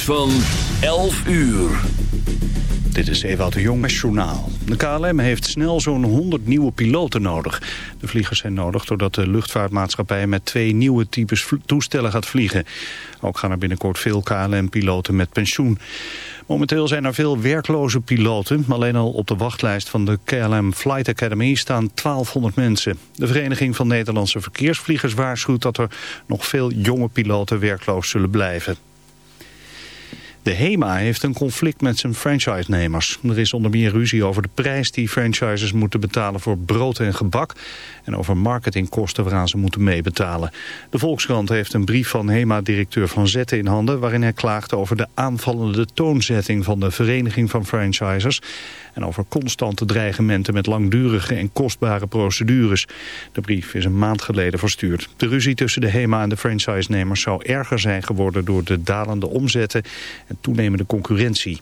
van 11 uur. Dit is Ewout de Jong Journaal. De KLM heeft snel zo'n 100 nieuwe piloten nodig. De vliegers zijn nodig doordat de luchtvaartmaatschappij met twee nieuwe types toestellen gaat vliegen. Ook gaan er binnenkort veel KLM-piloten met pensioen. Momenteel zijn er veel werkloze piloten. Alleen al op de wachtlijst van de KLM Flight Academy staan 1200 mensen. De Vereniging van Nederlandse Verkeersvliegers waarschuwt dat er nog veel jonge piloten werkloos zullen blijven. De HEMA heeft een conflict met zijn franchise-nemers. Er is onder meer ruzie over de prijs die franchises moeten betalen voor brood en gebak... en over marketingkosten waaraan ze moeten meebetalen. De Volkskrant heeft een brief van HEMA-directeur Van Zetten in handen... waarin hij klaagt over de aanvallende toonzetting van de Vereniging van Franchisers... en over constante dreigementen met langdurige en kostbare procedures. De brief is een maand geleden verstuurd. De ruzie tussen de HEMA en de franchise-nemers zou erger zijn geworden... door de dalende omzetten en toenemende concurrentie.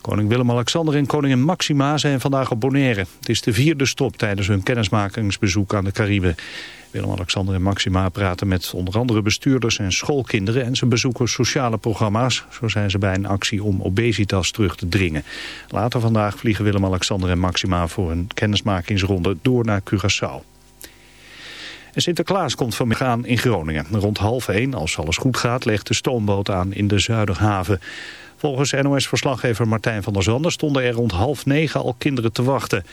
Koning Willem-Alexander en koningin Maxima zijn vandaag op Bonaire. Het is de vierde stop tijdens hun kennismakingsbezoek aan de Cariben. Willem-Alexander en Maxima praten met onder andere bestuurders en schoolkinderen... en ze bezoeken sociale programma's. Zo zijn ze bij een actie om obesitas terug te dringen. Later vandaag vliegen Willem-Alexander en Maxima voor een kennismakingsronde door naar Curaçao. En Sinterklaas komt vanmiddag aan in Groningen. Rond half één, als alles goed gaat, legt de stoomboot aan in de Zuiderhaven. Volgens NOS-verslaggever Martijn van der Zanden stonden er rond half negen al kinderen te wachten.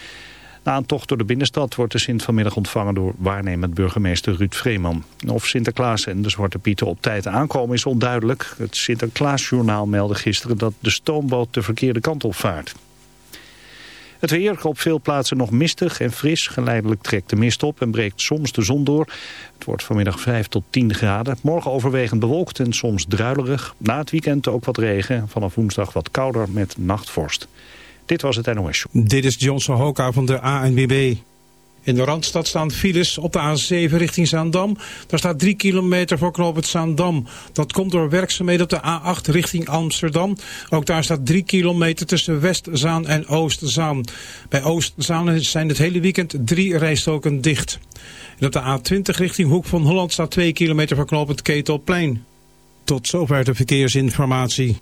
Na een tocht door de binnenstad wordt de Sint vanmiddag ontvangen door waarnemend burgemeester Ruud Vreeman. Of Sinterklaas en de Zwarte Pieten op tijd aankomen is onduidelijk. Het Sinterklaasjournaal meldde gisteren dat de stoomboot de verkeerde kant op vaart. Het weer op veel plaatsen nog mistig en fris. Geleidelijk trekt de mist op en breekt soms de zon door. Het wordt vanmiddag 5 tot 10 graden. Morgen overwegend bewolkt en soms druilerig. Na het weekend ook wat regen. Vanaf woensdag wat kouder met nachtvorst. Dit was het NOS Show. Dit is Johnson Hoka van de ANWB. In de Randstad staan files op de A7 richting Zaandam. Daar staat 3 kilometer voor knooppunt Zaandam. Dat komt door werkzaamheden op de A8 richting Amsterdam. Ook daar staat 3 kilometer tussen Westzaan en Oostzaan. Bij Oostzaan zijn het hele weekend drie rijstoken dicht. En op de A20 richting Hoek van Holland staat 2 kilometer voor knooppunt Ketelplein. Tot zover de verkeersinformatie.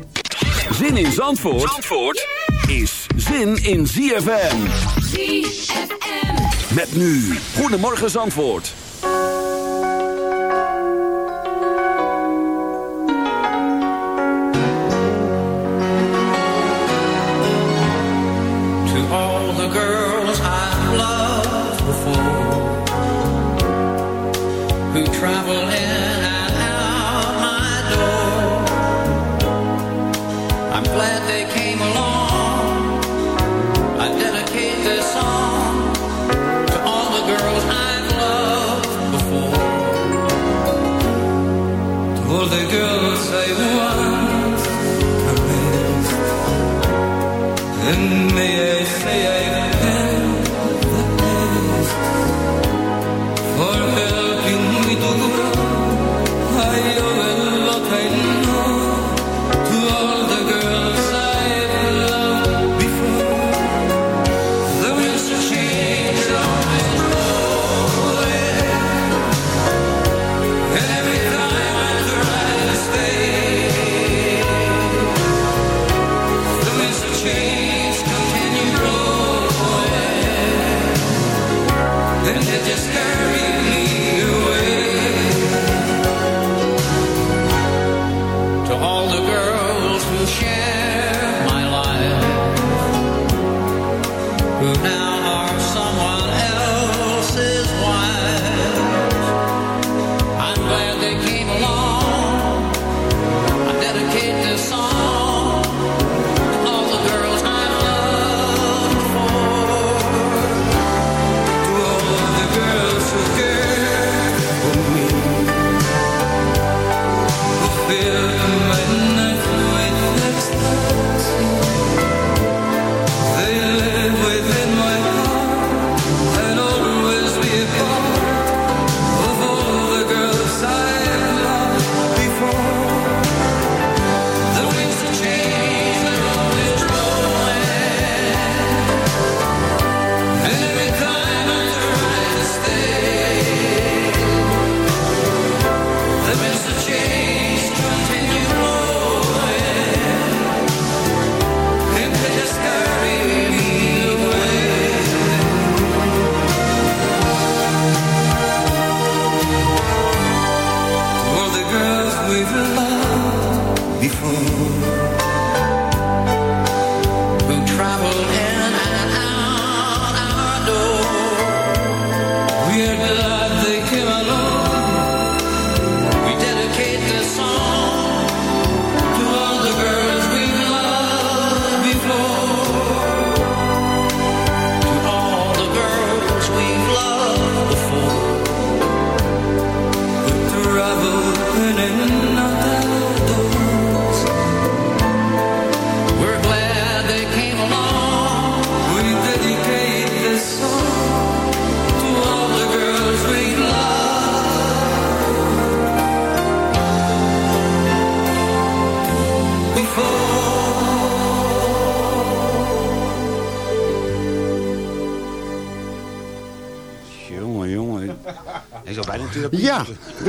Zin in Zandvoort, Zandvoort is zin in ZFM. ZFM. Met nu, Goedemorgen Zandvoort. To all the girls I've loved before Who travel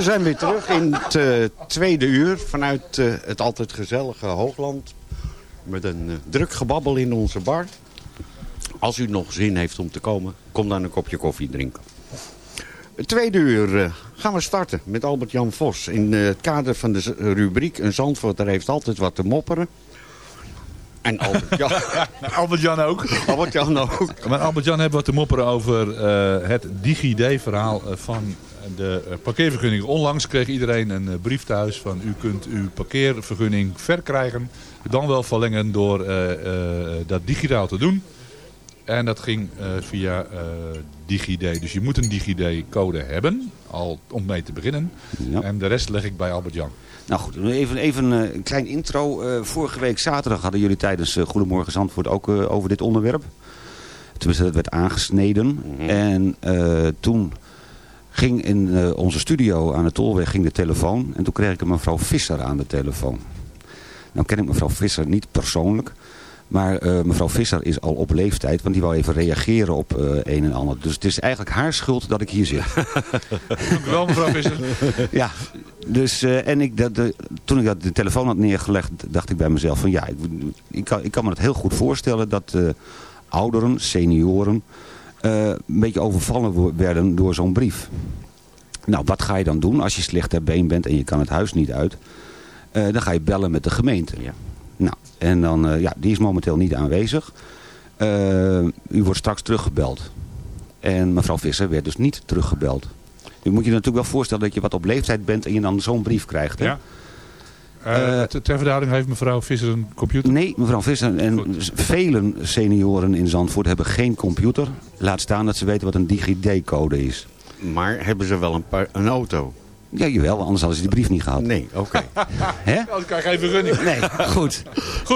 we zijn weer terug in het eh, tweede uur vanuit eh, het altijd gezellige Hoogland. Met een eh, druk gebabbel in onze bar. Als u nog zin heeft om te komen, kom dan een kopje koffie drinken. Het tweede uur gaan we starten met Albert-Jan Vos. In het kader van de rubriek Een Zandvoorter heeft altijd wat te mopperen. En Albert-Jan... Albert-Jan ook. Albert-Jan ook. Maar Albert-Jan hebben wat te mopperen over het DigiD-verhaal van de eh, parkeervergunning. Onlangs kreeg iedereen een eh, brief thuis van u kunt uw parkeervergunning verkrijgen. Dan wel verlengen door eh, eh, dat digitaal te doen. En dat ging eh, via eh, DigiD. Dus je moet een DigiD-code hebben, al om mee te beginnen. En de rest leg ik bij Albert-Jan. Nou goed, even, even een klein intro. Eh, vorige week zaterdag hadden jullie tijdens Goedemorgen Zandvoort ook eh, over dit onderwerp. Tenminste, dat werd aangesneden. En eh, toen ging in eh, onze studio aan de Tolweg ging de telefoon. En toen kreeg ik een mevrouw Visser aan de telefoon. Nou ken ik mevrouw Visser niet persoonlijk. Maar eh, mevrouw Visser is al op leeftijd, want die wou even reageren op eh, een en ander. Dus het is eigenlijk haar schuld dat ik hier zit. Dank u wel, mevrouw Visser. ja, Dus, en ik, dat, de, toen ik dat de telefoon had neergelegd, dacht ik bij mezelf van ja, ik, ik, kan, ik kan me het heel goed voorstellen dat ouderen, senioren, eh, een beetje overvallen werden door zo'n brief. Nou, wat ga je dan doen als je slecht ter been bent en je kan het huis niet uit? Eh, dan ga je bellen met de gemeente. Nou, en dan, eh, ja, die is momenteel niet aanwezig. U wordt straks teruggebeld. En mevrouw Visser werd dus niet teruggebeld. Nu moet je je natuurlijk wel voorstellen dat je wat op leeftijd bent en je dan zo'n brief krijgt. Hè? Ja. Eh, ter- ter verduidelijking heeft mevrouw Visser een computer? Nee, mevrouw Visser en velen senioren in Zandvoort hebben geen computer. Laat staan dat ze weten wat een DigiD-code is. Maar hebben ze wel een, paar, een auto? Ja, jawel, anders hadden ze die brief niet gehad. Nee, oké. Hè? Anders krijg je geen vergunning. Nee, goed.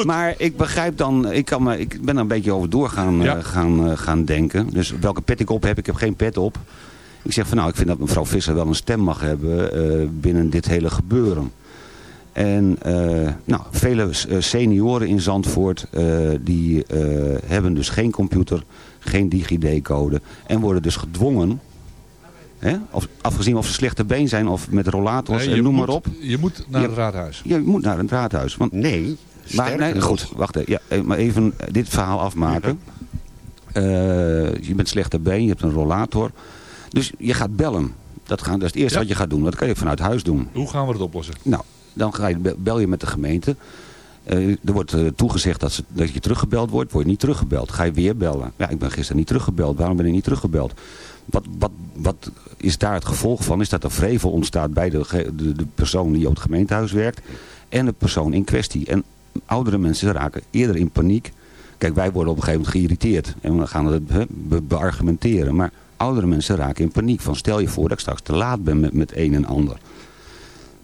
Maar ik begrijp dan, ik, kan me, ik ben er een beetje over door gaan, Ja. eh, gaan, eh, gaan denken. Dus welke pet ik op heb, ik heb geen pet op. Ik zeg van nou, ik vind dat mevrouw Visser wel een stem mag hebben eh, binnen dit hele gebeuren. En eh, nou, vele eh, senioren in Zandvoort eh, die eh, hebben dus geen computer, geen DigiD-code. En worden dus gedwongen, hè, of, afgezien of ze slechte been zijn of met rollators Nee, en noem moet- maar op. Je moet naar het raadhuis. Ja, je moet naar een raadhuis. Want, nee, maar, nee, goed, wacht even. Ja, maar even dit verhaal afmaken. Eh, je bent slechter been, je hebt een rollator. Dus je gaat bellen. Dat, gaan, dat is het eerste Ja. wat je gaat doen. Dat kan je vanuit huis doen. Hoe gaan we het oplossen? Nou, dan ga je, bel je met de gemeente. Eh, er wordt eh, toegezegd dat, ze, dat je teruggebeld wordt. Word je niet teruggebeld. Ga je weer bellen. Ja, ik ben gisteren niet teruggebeld. Waarom ben ik niet teruggebeld? Wat, wat, wat is daar het gevolg van? Is dat er vrevel ontstaat bij de, de, de persoon die op het gemeentehuis werkt. En de persoon in kwestie. En oudere mensen raken eerder in paniek. Kijk, wij worden op een gegeven moment geïrriteerd. En we gaan het beargumenteren. Maar oudere mensen raken in paniek. Van stel je voor dat ik straks te laat ben met, met een en ander.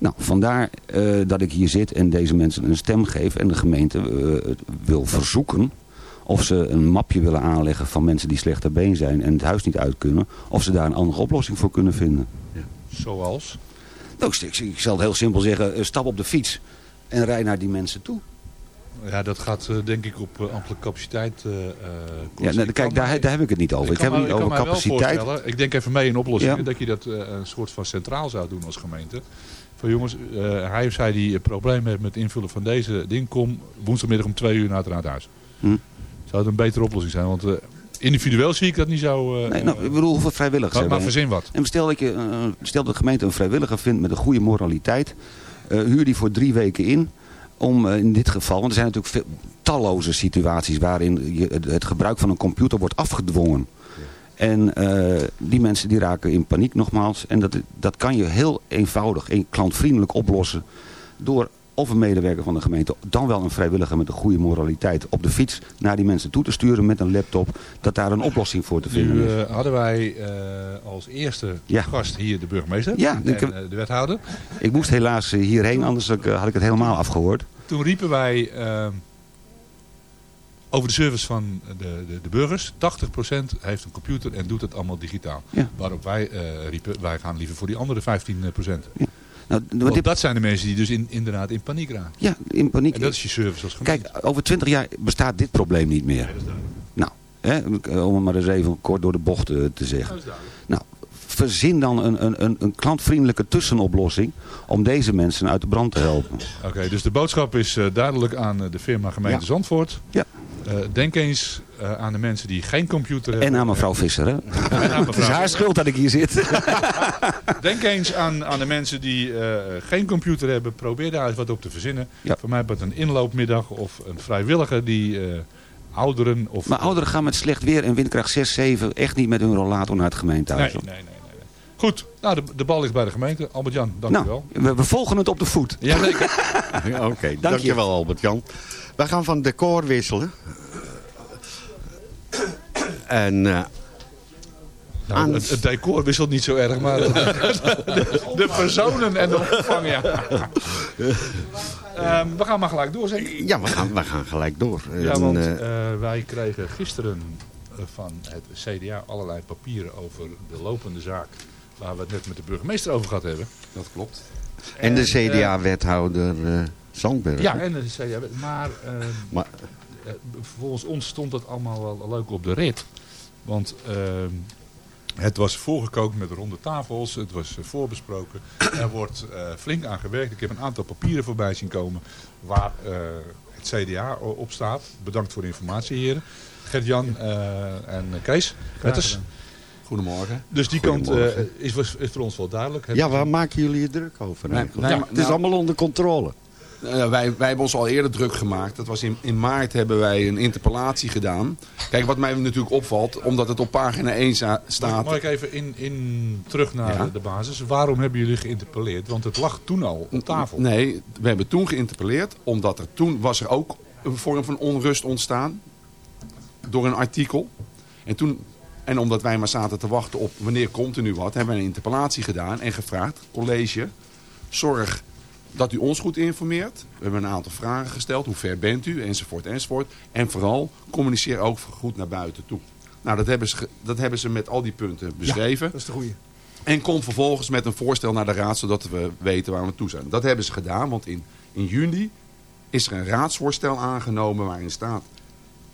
Nou, vandaar eh, dat ik hier zit en deze mensen een stem geef en de gemeente eh, wil verzoeken of ze een mapje willen aanleggen van mensen die slechter been zijn en het huis niet uit kunnen. Of ze daar een andere oplossing voor kunnen vinden. Zoals? Nou, ik, ik zal het heel simpel zeggen, eh, stap op de fiets en rij naar die mensen toe. Ja, dat gaat denk ik op ambtelijke capaciteit Ja, nou, kijk, daar, daar heb ik het niet over. Ik, heb het niet over capaciteit. Ik denk even mee in oplossingen Ja. dat je dat een soort van centraal zou doen als gemeente. Van jongens, eh, hij of zij die een probleem heeft met het invullen van deze ding, kom woensdagmiddag om twee uur naar het raadhuis. Hm. Zou het een betere oplossing zijn? Want eh, individueel zie ik dat niet zo... eh, Nee, nou, ik bedoel, hoeveel vrijwilligers Maar- maar verzin wat. En stel dat, je, stel dat de gemeente een vrijwilliger vindt met een goede moraliteit. huur die voor drie weken in. Om in dit geval, want er zijn natuurlijk veel, talloze situaties waarin je, het gebruik van een computer wordt afgedwongen. En eh, die mensen die raken in paniek nogmaals. En dat, dat kan je heel eenvoudig en klantvriendelijk oplossen. Door of een medewerker van de gemeente, dan wel een vrijwilliger met een goede moraliteit op de fiets naar die mensen toe te sturen met een laptop. Dat daar een oplossing voor te vinden Nu is. eh, hadden wij eh, als eerste Ja. gast hier de burgemeester Ja, en heb- de wethouder. Ik moest helaas hierheen, anders had ik, het helemaal afgehoord. Toen riepen wij over de service van de, de, de burgers. 80% heeft een computer en doet het allemaal digitaal. Ja. Waarop wij eh, riepen, wij gaan liever voor die andere 15%. Nou, Want dit- dat zijn de mensen die dus in, inderdaad in paniek raken. Ja, in paniek. En dat is je service als gemeente. Kijk, over twintig jaar bestaat dit probleem niet meer. Nou, hè, om het maar eens even kort door de bocht te zeggen. Nou, verzin dan een, een, een, klantvriendelijke tussenoplossing om deze mensen uit de brand te helpen. Oké, dus de boodschap is eh, duidelijk aan eh, de firma gemeente Ja. Zandvoort. Ja. Eh, denk eens aan de mensen die geen computer hebben. En aan mevrouw Visser, hè? Het is haar schuld dat ik hier zit. Denk eens aan, aan de mensen die geen computer hebben. Probeer daar eens wat op te verzinnen. Ja. Voor mij wordt een inloopmiddag of een vrijwilliger die ouderen of... Maar ouderen gaan met slecht weer en windkracht 6, 7 echt niet met hun rollator naar het gemeentehuis. nee, nee, nee. Goed, nou, de, de bal ligt bij de gemeente. Albert-Jan, dank u nou, wel. we, we volgen het op de voet. Jazeker. Oké, dankjewel Albert-Jan. Wij gaan van decor wisselen. En eh, Nou, aan- het, het decor wisselt niet zo erg, maar de, de personen en de opvang, ja. Ehm, we gaan maar gelijk door, zeg. ja, we gaan, we gaan gelijk door. Ja, want eh, eh, wij kregen gisteren eh, van het CDA allerlei papieren over de lopende zaak. Waar we het net met de burgemeester over gehad hebben. Dat klopt. en de eh, CDA-wethouder eh Zandberg. Ja, en de CDA. Maar, eh, Maar- eh, volgens ons stond dat allemaal wel leuk op de rit. Want eh, Het was voorgekookt met ronde tafels. Het was voorbesproken. Er wordt eh, flink aan gewerkt. Ik heb een aantal papieren voorbij zien komen waar eh, het CDA op staat. Bedankt voor de informatie, heren. Gert-Jan eh, en Kees. Wetters. Goedemorgen. Dus die kant eh, is, was- is voor ons wel duidelijk. Ja, waar maken jullie je druk over? Nee, eigenlijk? nee, Ja, het is nou- allemaal onder controle. Eh, wij, wij hebben ons al eerder druk gemaakt. Dat was in, in maart hebben wij een interpellatie gedaan. Kijk, wat mij natuurlijk opvalt, omdat het op pagina 1 za- staat. Mag ik even in, in, terug naar Ja. de basis? Waarom hebben jullie geïnterpelleerd? Want het lag toen al op tafel. Nee, we hebben toen geïnterpelleerd, omdat er toen was er ook een vorm van onrust ontstaan. Door een artikel. En, toen, en omdat wij maar zaten te wachten op wanneer komt er nu wat, hebben we een interpellatie gedaan en gevraagd, college, zorg dat u ons goed informeert. We hebben een aantal vragen gesteld, hoe ver bent u, enzovoort, enzovoort. En vooral, communiceer ook goed naar buiten toe. Nou, dat hebben ze, dat hebben ze met al die punten beschreven. dat is de goeie. En komt vervolgens met een voorstel naar de raad, zodat we weten waar we toe zijn. Dat hebben ze gedaan, want in, in juni is er een raadsvoorstel aangenomen waarin staat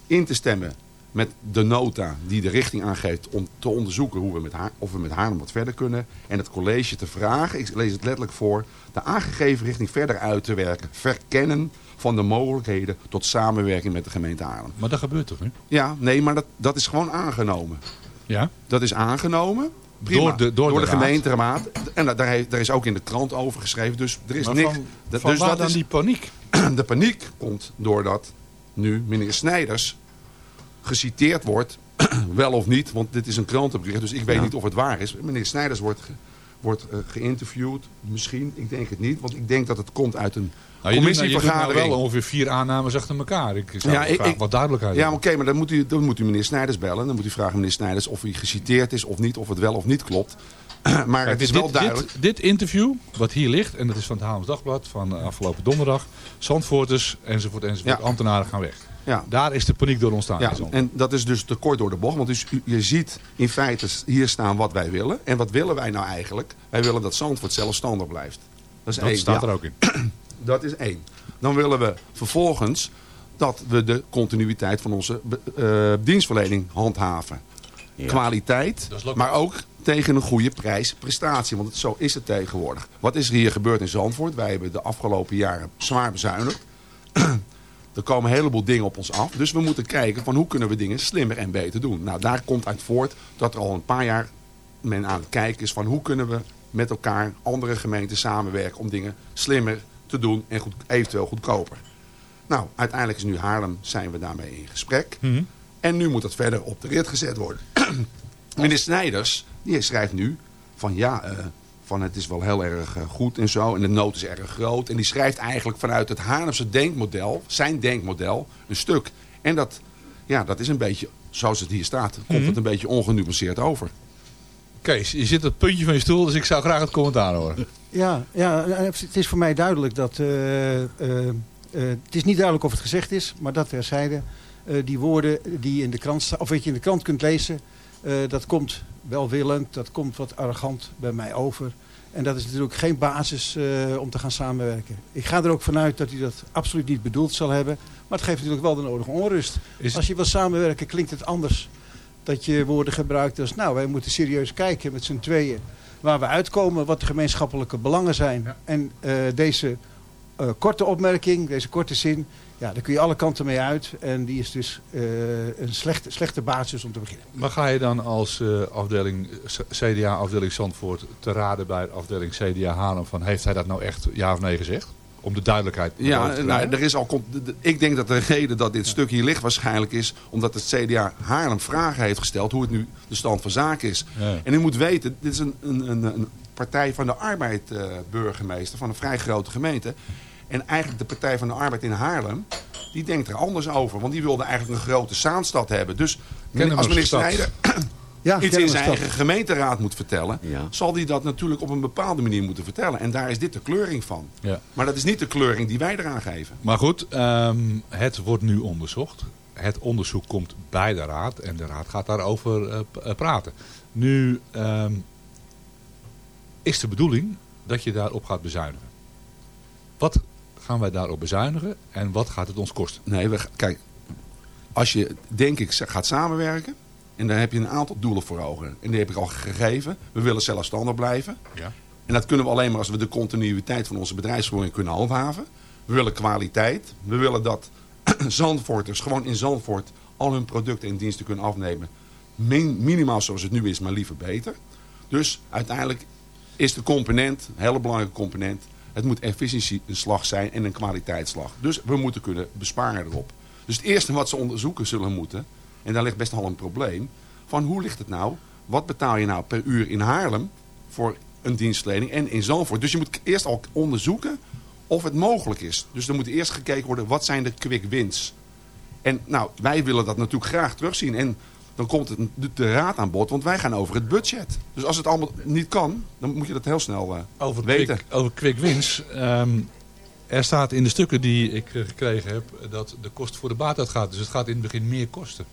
in te stemmen met de nota die de richting aangeeft om te onderzoeken hoe we met haar, of we met Haarlem wat verder kunnen. En het college te vragen, ik lees het letterlijk voor, de aangegeven richting verder uit te werken. Verkennen van de mogelijkheden tot samenwerking met de gemeente Haarlem. Maar dat gebeurt toch nu? Ja, nee, maar dat, dat is gewoon aangenomen. Ja? Dat is aangenomen. Prima. Door de- door de raad. gemeenteraad. En da- daar, daar is ook in de krant over geschreven. Dus er is Maar niks. van- van dus dat dan is, die paniek? De paniek komt doordat nu meneer Snijders geciteerd wordt. wel of niet, want dit is een krantenbericht. Dus ik weet Ja. niet of het waar is. Meneer Snijders wordt, ge- wordt eh, geïnterviewd. Misschien, ik denk het niet. Want ik denk dat het komt uit een Nou, je doet, nou- je doet nou commissievergadering. wel ongeveer vier aannames achter elkaar. Ik zou Ja, ik- graag ik- wat duidelijkheid Ja, oké, maar dan moet, u, dan moet u meneer Snijders bellen. Dan moet u vragen meneer Snijders of hij geciteerd is of niet. Of het wel of niet klopt. maar Kijk, het is dit, wel duidelijk. Dit, dit interview, wat hier ligt, en dat is van het Haarlems Dagblad van eh, afgelopen donderdag. Zandvoorters, enzovoort, enzovoort. Ja. Ambtenaren gaan weg. Ja. Daar is de paniek door ontstaan. Ja, en dat is dus te kort door de bocht. Want dus je ziet in feite hier staan wat wij willen. En wat willen wij nou eigenlijk? Wij willen dat Zandvoort zelfstandig blijft. Dat is Dat één. staat ja. er ook in. Dat is één. Dan willen we vervolgens dat we de continuïteit van onze eh, dienstverlening handhaven. Kwaliteit, maar ook tegen een goede prijs-prestatie. Want het, zo is het tegenwoordig. Wat is er hier gebeurd in Zandvoort? Wij hebben de afgelopen jaren zwaar bezuinigd. Er komen een heleboel dingen op ons af. Dus we moeten kijken van hoe kunnen we dingen slimmer en beter doen. Nou, daar komt uit voort dat er al een paar jaar men aan het kijken is van hoe kunnen we met elkaar andere gemeenten samenwerken om dingen slimmer te doen en goed, eventueel goedkoper. Nou, uiteindelijk is nu Haarlem, zijn we daarmee in gesprek. Mhm. En nu moet dat verder op de rit gezet worden. Meneer Snijders, die schrijft nu van ja, eh, van het is wel heel erg eh, goed en zo. En de nood is erg groot. En die schrijft eigenlijk vanuit het Haarlemse denkmodel, zijn denkmodel, een stuk. En dat, ja, dat is een beetje, zoals het hier staat, komt Mhm. het een beetje ongenuanceerd over. Kees, je zit op het puntje van je stoel, dus ik zou graag het commentaar horen. Ja, ja, het is voor mij duidelijk dat... eh, eh, eh, het is niet duidelijk of het gezegd is, maar dat terzijde. eh die woorden die je in de krant, of wat je in de krant kunt lezen... eh, dat komt welwillend, dat komt wat arrogant bij mij over. En dat is natuurlijk geen basis eh, om te gaan samenwerken. Ik ga er ook vanuit dat u dat absoluut niet bedoeld zal hebben. Maar het geeft natuurlijk wel de nodige onrust. Is- Als je wil samenwerken klinkt het anders. Dat je woorden gebruikt als... nou, wij moeten serieus kijken met z'n tweeën... waar we uitkomen, wat de gemeenschappelijke belangen zijn. En eh, deze eh, korte opmerking, deze korte zin... ja, daar kun je alle kanten mee uit. En die is dus eh, een slechte, slechte basis om te beginnen. Maar ga je dan als eh, afdeling CDA, afdeling Zandvoort, te raden bij de afdeling CDA Haarlem van heeft hij dat nou echt ja of nee gezegd? Om de duidelijkheid Ja, nou, er is al, ik denk dat de reden dat dit stuk hier ligt waarschijnlijk is... omdat het CDA Haarlem vragen heeft gesteld hoe het nu de stand van zaken is. Ja. En u moet weten, dit is een, een, een, een partij van de arbeid eh, burgemeester van een vrij grote gemeente. En eigenlijk de Partij van de Arbeid in Haarlem, die denkt er anders over. Want die wilde eigenlijk een grote Zaanstad hebben. Dus als meneer stad. Snijder Ja, iets in zijn eigen gemeenteraad moet vertellen... Ja. zal die dat natuurlijk op een bepaalde manier moeten vertellen. En daar is dit de kleuring van. Ja. Maar dat is niet de kleuring die wij eraan geven. Maar goed, ehm, het wordt nu onderzocht. Het onderzoek komt bij de raad en de raad gaat daarover eh, praten. Nu ehm, is de bedoeling dat je daarop gaat bezuinigen. Wat gaan wij daarop bezuinigen en wat gaat het ons kosten? Nee, we, kijk, als je denk ik gaat samenwerken, En daar heb je een aantal doelen voor ogen. En die heb ik al gegeven. We willen zelfstandig blijven. Ja. En dat kunnen we alleen maar als we de continuïteit van onze bedrijfsvoering kunnen handhaven. We willen kwaliteit. We willen dat Zandvoorters gewoon in Zandvoort al hun producten en diensten kunnen afnemen. Min- minimaal zoals het nu is, maar liever beter. Dus uiteindelijk is de component, een hele belangrijke component, het moet efficiëntie een slag zijn en een kwaliteitsslag. Dus we moeten kunnen besparen erop. Dus het eerste wat ze onderzoeken zullen moeten, en daar ligt best al een probleem, van hoe ligt het nou? Wat betaal je nou per uur in Haarlem voor een dienstverlening en in Zandvoort? Dus je moet eerst al onderzoeken of het mogelijk is. Dus er moet eerst gekeken worden, wat zijn de quick wins? En nou, wij willen dat natuurlijk graag terugzien. En dan komt het, de, raad aan bod, want wij gaan over het budget. Dus als het allemaal niet kan, dan moet je dat heel snel eh, Over weten. quick, over quick wins. ehm, er staat in de stukken die ik eh, gekregen heb dat de kost voor de baat uitgaat. Dus het gaat in het begin meer kosten.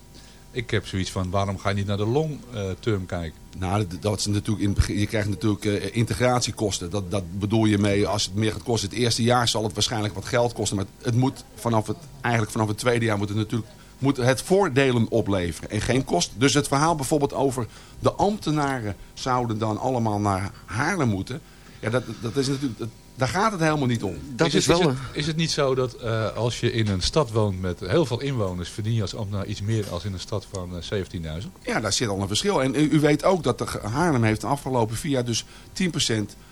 Ik heb zoiets van, waarom ga je niet naar de long eh, term kijken? Nou, dat- is natuurlijk in het begin, je krijgt natuurlijk eh, integratiekosten. Dat, dat bedoel je mee, als het meer gaat kosten. Het eerste jaar zal het waarschijnlijk wat geld kosten. Maar het moet vanaf het, eigenlijk vanaf het tweede jaar moet het natuurlijk moet het voordelen opleveren en geen kosten. Dus het verhaal bijvoorbeeld over de ambtenaren zouden dan allemaal naar Haarlem moeten. Ja, dat, dat is natuurlijk, dat- daar gaat het helemaal niet om. is, het, is, het, is het niet zo dat eh, als je in een stad woont met heel veel inwoners... verdien je als ambtenaar iets meer als in een stad van eh, 17.000? Ja, daar zit al een verschil. En u, u weet ook dat de Haarlem heeft de afgelopen vier jaar dus 10%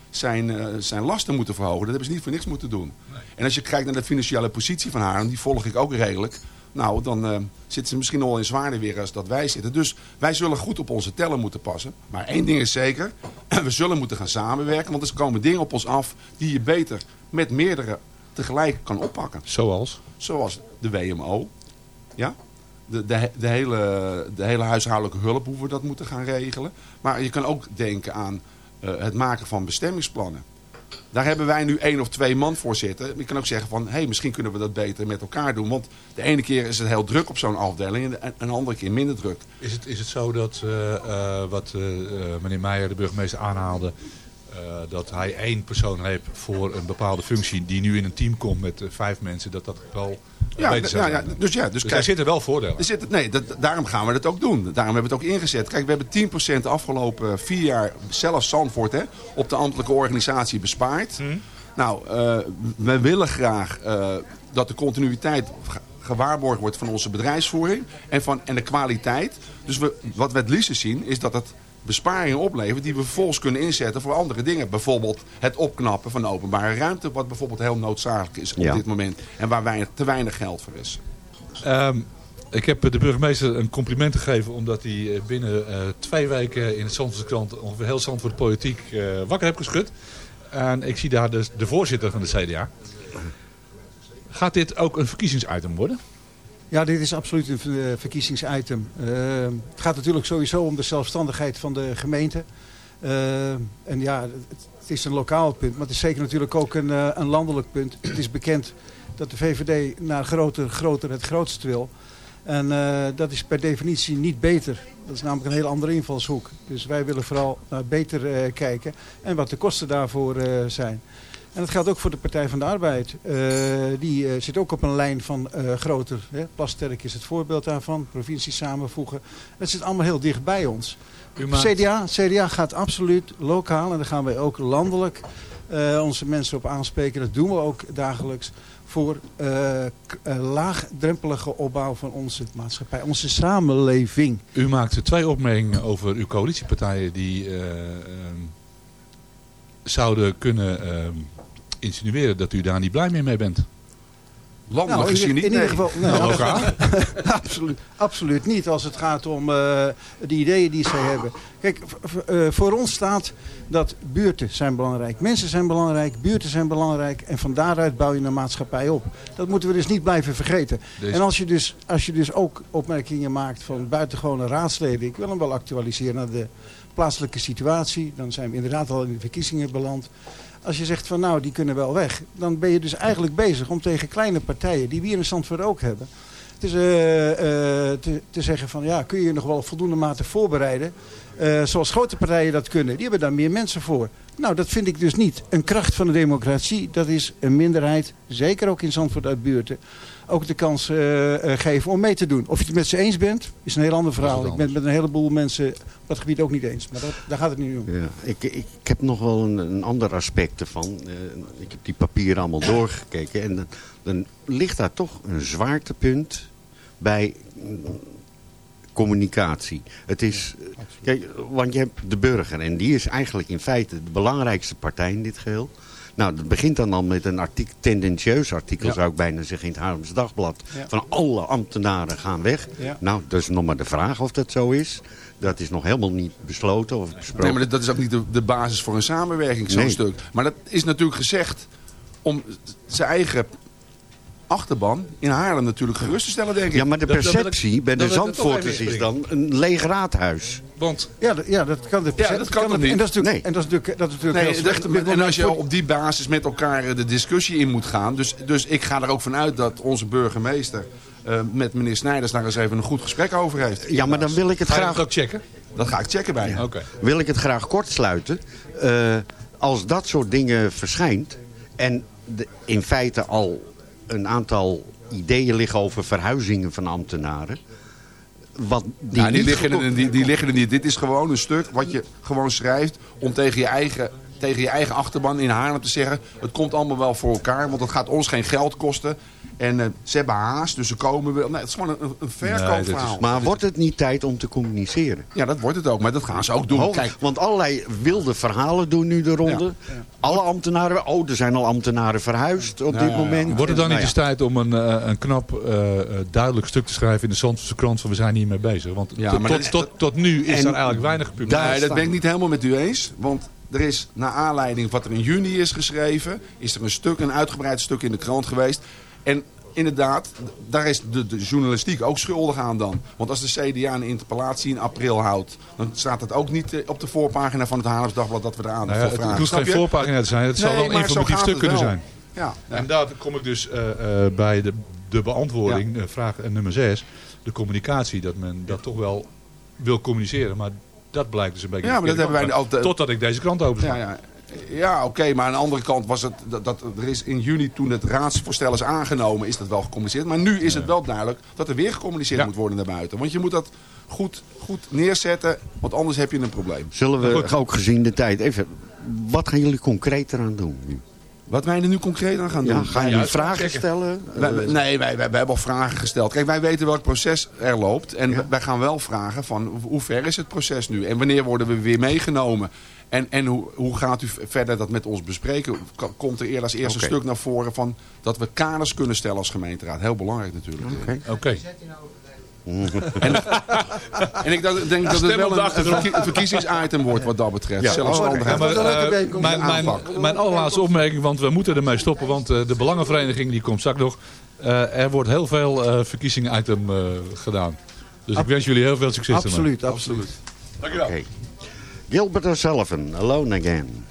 zijn, eh, zijn lasten moeten verhogen. Dat hebben ze niet voor niks moeten doen. En als je kijkt naar de financiële positie van Haarlem, die volg ik ook redelijk. Nou, dan eh, zitten ze misschien wel in zwaarder weer als dat wij zitten. Dus wij zullen goed op onze tellen moeten passen. Maar één ding is zeker, we zullen moeten gaan samenwerken. Want er komen dingen op ons af die je beter met meerdere tegelijk kan oppakken. Zoals? Zoals de WMO. Ja? De, de, de, hele, de hele huishoudelijke hulp, hoe we dat moeten gaan regelen. Maar je kan ook denken aan eh, het maken van bestemmingsplannen. Daar hebben wij nu één of twee man voor zitten. Je kan ook zeggen van, hé, hey, misschien kunnen we dat beter met elkaar doen. Want de ene keer is het heel druk op zo'n afdeling en de- andere keer minder druk. Is het, is het zo dat eh, eh, wat eh, meneer Meijer, de burgemeester, aanhaalde... eh, dat hij één persoon heeft voor een bepaalde functie... die nu in een team komt met eh, vijf mensen... dat dat wel Ja, beter zou ja, dus ja, dus, Dus kijk, daar zitten wel voordelen. Er zitten, nee, dat, daarom gaan we het ook doen. Daarom hebben we het ook ingezet. Kijk, we hebben 10% de afgelopen vier jaar, zelfs Zandvoort, hè, op de ambtelijke organisatie bespaard. Nou, eh, we willen graag dat de continuïteit ge- gewaarborgd wordt van onze bedrijfsvoering en, van, en de kwaliteit. Dus we, wat we het liefst zien is dat het besparingen oplevert die we vervolgens kunnen inzetten voor andere dingen. Bijvoorbeeld het opknappen van de openbare ruimte, wat bijvoorbeeld heel noodzakelijk is op Ja. dit moment. En waar weinig, te weinig geld voor is. Ehm, ik heb de burgemeester een compliment gegeven omdat hij eh, binnen eh, twee weken in het Zandvoortse krant ongeveer heel Zandvoort politiek eh, wakker heeft geschud. En ik zie daar dus de voorzitter van de CDA. Gaat dit ook een verkiezingsitem worden? Ja, dit is absoluut een eh, verkiezingsitem. Eh, het gaat natuurlijk sowieso om de zelfstandigheid van de gemeente. Eh, en ja, het, is een lokaal punt, maar het is zeker natuurlijk ook een, eh, een landelijk punt. Het is bekend dat de VVD naar groter, groter het grootst wil. En eh, dat is per definitie niet beter. Dat is namelijk een heel andere invalshoek. Dus wij willen vooral naar beter kijken en wat de kosten daarvoor zijn. En dat geldt ook voor de Partij van de Arbeid. Eh, die eh, zit ook op een lijn van eh, groter. Hè. Plasterk is het voorbeeld daarvan. Provincie samenvoegen. Het zit allemaal heel dicht bij ons. Maakt- CDA, CDA gaat absoluut lokaal. En daar gaan wij ook landelijk onze mensen op aanspreken. Dat doen we ook dagelijks. Voor laagdrempelige opbouw van onze maatschappij. Onze samenleving. U maakte twee opmerkingen over uw coalitiepartijen die eh, ehm, zouden kunnen ehm, insinueren dat u daar niet blij mee bent. Landelijk Nou, gezien niet, in ieder nee. geval, Nou, nee, lokaal? absoluut, absoluut niet als het gaat om eh, de ideeën die zij hebben. Kijk, eh, voor ons staat dat buurten zijn belangrijk. Mensen zijn belangrijk, buurten zijn belangrijk. En van daaruit bouw je een maatschappij op. Dat moeten we dus niet blijven vergeten. Deze- En als je, dus, als je dus ook opmerkingen maakt van buitengewone raadsleden. Ik wil hem wel actualiseren naar de plaatselijke situatie. Dan zijn we inderdaad al in de verkiezingen beland. Als je zegt van nou, die kunnen wel weg. Dan ben je dus eigenlijk bezig om tegen kleine partijen, die we hier in Zandvoort ook hebben. Is, eh, eh, te, te zeggen van ja, kun je je nog wel voldoende mate voorbereiden. Eh, zoals grote partijen dat kunnen. Die hebben daar meer mensen voor. Nou, dat vind ik dus niet. Een kracht van de democratie, dat is een minderheid, zeker ook in Zandvoort uit buurten, ook de kans eh, eh, geven om mee te doen. Of je het met ze eens bent, is een heel ander verhaal. Ik ben het met een heleboel mensen op dat gebied ook niet eens. Maar dat, daar gaat het niet om. Ja, ik, ik, ik heb nog wel een, een ander aspect ervan. Eh, ik heb die papieren allemaal doorgekeken. En dan, dan ligt daar toch een zwaartepunt bij communicatie. Het is, eh, kijk, want je hebt de burger en die is eigenlijk in feite de belangrijkste partij in dit geheel. Nou, dat begint dan al met een artikel, tendentieus artikel, Ja. zou ik bijna zeggen, in het Haarlems Dagblad. Ja. Van alle ambtenaren gaan weg. Ja. Nou, dat is nog maar de vraag of dat zo is. Dat is nog helemaal niet besloten of besproken. Nee, maar dat, dat is ook niet de, de basis voor een samenwerking, zo'n Nee. stuk. Maar dat is natuurlijk gezegd om zijn eigen achterban in Haarlem natuurlijk gerust te stellen, denk ik. Ja, maar de Dat- dat ik- perceptie bij de dat er Zandvoorters is dan een leeg raadhuis. Want Ja, dat, ja, dat kan de Ja, dat kan niet? En dat is natuurlijk, Nee. en dat is natuurlijk, dat is natuurlijk Nee, heel dat- slecht. op dit en als je op die basis met elkaar eh, de discussie in moet gaan. Dus, dus ik ga er ook vanuit dat onze burgemeester eh, met meneer Snijders daar eens even een goed gesprek over heeft. Ja, maar dan wil ik het Ga graag dat ook checken? Dat ga ik checken bij je. Oké. wil ik het graag kort sluiten. Eh, als dat soort dingen verschijnt... en de, in feite al een aantal ideeën liggen over verhuizingen van ambtenaren... Wat die, Nou, die, liggen er, die, die liggen er niet. Dit is gewoon een stuk wat je gewoon schrijft om tegen je eigen, tegen je eigen achterban in Haarlem te zeggen... het komt allemaal wel voor elkaar, want het gaat ons geen geld kosten. En eh, ze hebben haast, dus ze komen wel. Nee, het is gewoon een, een verkoopverhaal. Maar wordt het niet tijd om te communiceren? Ja, dat wordt het ook. Maar dat gaan ze ook doen. Kijk, want allerlei wilde verhalen doen nu de ronde. Alle ambtenaren... Oh, er zijn al ambtenaren verhuisd op dit moment. Wordt het dan niet Nou eens tijd om een, eh, een knap, eh, duidelijk stuk te schrijven in de Zandvoortse krant van we zijn hiermee bezig? Want Ja, tot, tot, tot, tot nu is En er eigenlijk weinig gepubliceerd. Nee, dat ben ik niet helemaal met u eens. Want er is, naar aanleiding wat er in juni is geschreven... is er een stuk, een uitgebreid stuk in de krant geweest. En inderdaad, daar is de, de journalistiek ook schuldig aan dan. Want als de CDA een interpellatie in april houdt... dan staat het ook niet eh, op de voorpagina van het Haarlems Dagblad... dat we er aandacht Nou ja, voor het vragen. hoeft geen voorpagina te zijn. Het zal Nee, wel een informatief stuk kunnen wel. zijn. Ja, ja. En daar kom ik dus eh, eh, bij de, de beantwoording, vraag nummer 6. De communicatie, dat men dat toch wel wil communiceren. Maar dat blijkt dus een beetje... Ja, maar dat hebben wij altijd- Totdat ik deze krant open Ja, ja. Ja, oké, maar aan de andere kant was het dat, dat er is in juni toen het raadsvoorstel is aangenomen, is dat wel gecommuniceerd. Maar nu is het wel duidelijk dat er weer gecommuniceerd moet worden naar buiten. Want je moet dat goed, goed neerzetten, want anders heb je een probleem. Zullen we ook gezien de tijd... Even, wat gaan jullie concreet eraan doen nu? Wat wij er nu concreet aan gaan Ja, doen? gaan jullie vragen stellen? Wij- Eh, nee, wij, wij, wij hebben al vragen gesteld. Kijk, wij weten welk proces er loopt. En wij gaan wel vragen van hoe ver is het proces nu? En wanneer worden we weer meegenomen? En, en hoe, hoe gaat u verder dat met ons bespreken? Komt er eerder als eerste Oké. stuk naar voren van dat we kaders kunnen stellen als gemeenteraad? Heel belangrijk natuurlijk. Oké. En, en ik denk dat het wel een, een achtergrond. verkie- een verkiezingsitem wordt wat dat betreft. Ja. Zelfstandigheid. Ja, maar, Dat is ook eh, een beetje mijn, mijn, allerlaatste opmerking, want we moeten ermee stoppen. Want eh, de Belangenvereniging die komt straks nog. Eh, er wordt heel veel eh verkiezingen-item eh, gedaan. Dus ik wens jullie heel veel succes ermee. Absoluut, absoluut. Dankjewel. Oké. Gilbert O'Sullivan, Alone Again.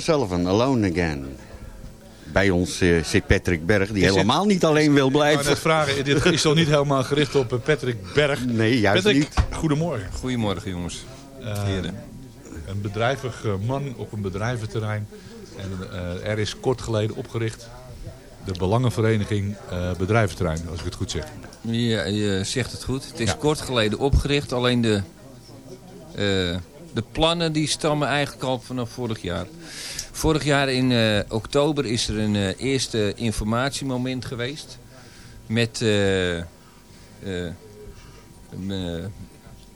Gilbert O'Sullivan, Alone Again. Bij ons eh, zit Patrick Berg, die Is helemaal niet alleen wil Ik wou blijven. net vragen, dit is toch niet helemaal gericht op eh, Patrick Berg? Nee, juist Patrick, niet. goedemorgen. Goedemorgen jongens. Eh, Heren. een bedrijvig man op een bedrijventerrein. En eh, er is kort geleden opgericht de Belangenvereniging eh Bedrijventerrein, als ik het goed zeg. Ja, je zegt het goed. Het is Ja. kort geleden opgericht. Alleen de, eh, de plannen die stammen eigenlijk al vanaf vorig jaar. Vorig jaar in eh, oktober is er een eh, eerste informatiemoment geweest. Met eh,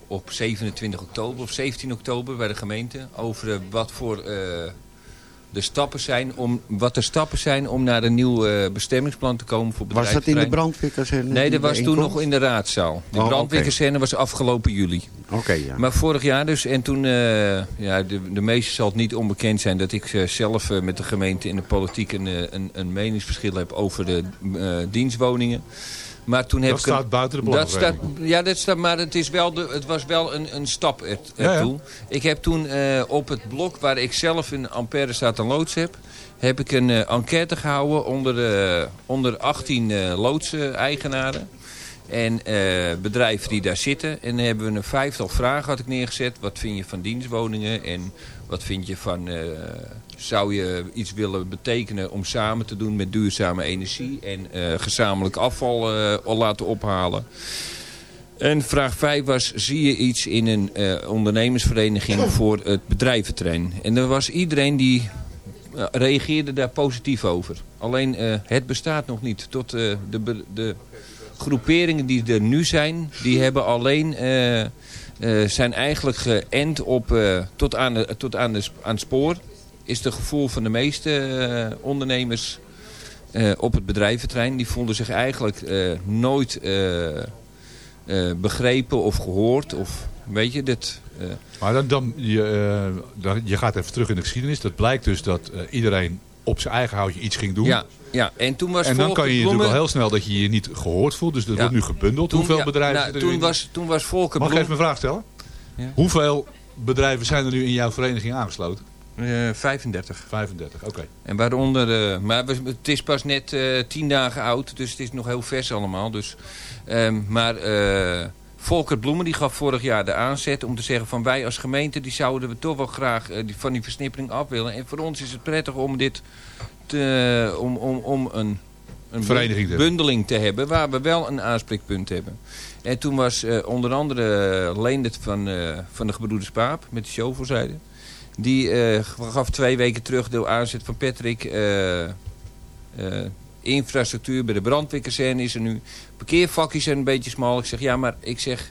op 27 oktober of 17 oktober bij de gemeente. Over wat voor de stappen zijn om, wat de stappen zijn om naar een nieuw eh, bestemmingsplan te komen voor Was dat in de brandweerkazerne? Nee, dat was toen nog in de raadzaal. De Oh, brandweerkazerne was afgelopen juli. Oké, ja. Maar vorig jaar dus, en toen, eh, ja, de, de meesten zal het niet onbekend zijn dat ik eh, zelf met de gemeente in de politiek een, een, een meningsverschil heb over de dienstwoningen. Maar toen heb Dat ik een- staat buiten de dat staat. Ja, dat staat, maar het, is wel de, het was wel een, een stap er, Ja, ja. ertoe. Ik heb toen eh, op het blok waar ik zelf in Ampère staat een loods heb... heb ik een eh, enquête gehouden onder, eh, onder 18 eh loodsen-eigenaren. En bedrijven die daar zitten. En dan hebben we een vijftal vragen had ik neergezet. Wat vind je van dienstwoningen? En wat vind je van... zou je iets willen betekenen om samen te doen met duurzame energie... en eh, gezamenlijk afval al laten ophalen? En vraag 5 was, zie je iets in een eh, ondernemersvereniging voor het bedrijventerrein? En er was iedereen die reageerde daar positief over. Alleen het bestaat nog niet. Tot de, de groeperingen die er nu zijn, die hebben alleen... zijn eigenlijk geënt op tot, aan, de, tot aan, de, aan het spoor. Is het gevoel van de meeste eh, ondernemers eh, op het bedrijventerrein. Die voelden zich eigenlijk eh, nooit begrepen of gehoord. Of, weet je, dat... Maar dan, dan, je, dan, je gaat even terug in de geschiedenis. Dat blijkt dus dat iedereen op zijn eigen houtje iets ging doen. Ja, ja, en toen was en dan kan je Bloemen- natuurlijk wel heel snel dat je je niet gehoord voelt. Dus dat Ja. wordt nu gebundeld. Toen- Hoeveel ja, bedrijven nou, er toen was, toen was Volker Mag ik even een vraag stellen? Ja. Hoeveel bedrijven zijn er nu in jouw vereniging aangesloten? Eh, 35. 35, oké. En waaronder, eh, maar we- het is pas net eh, tien dagen oud, dus het is nog heel vers allemaal. Dus, ehm, maar eh, Volker Bloemen die gaf vorig jaar de aanzet om te zeggen van wij als gemeente die zouden we toch wel graag eh, die, van die versnippering af willen. En voor ons is het prettig om dit te, om, om, om een, een Vereniging te hebben. bundeling te hebben waar we wel een aanspreekpunt hebben. En toen was eh, onder andere Leendert van, eh, van de gebroeders Paap met de show voorzijde. Die eh, gaf twee weken terug de aanzet van Patrick. eh, eh, infrastructuur bij de brandweerkazerne is er nu. Parkeervakjes zijn een beetje smal. Ik zeg ja, maar ik zeg...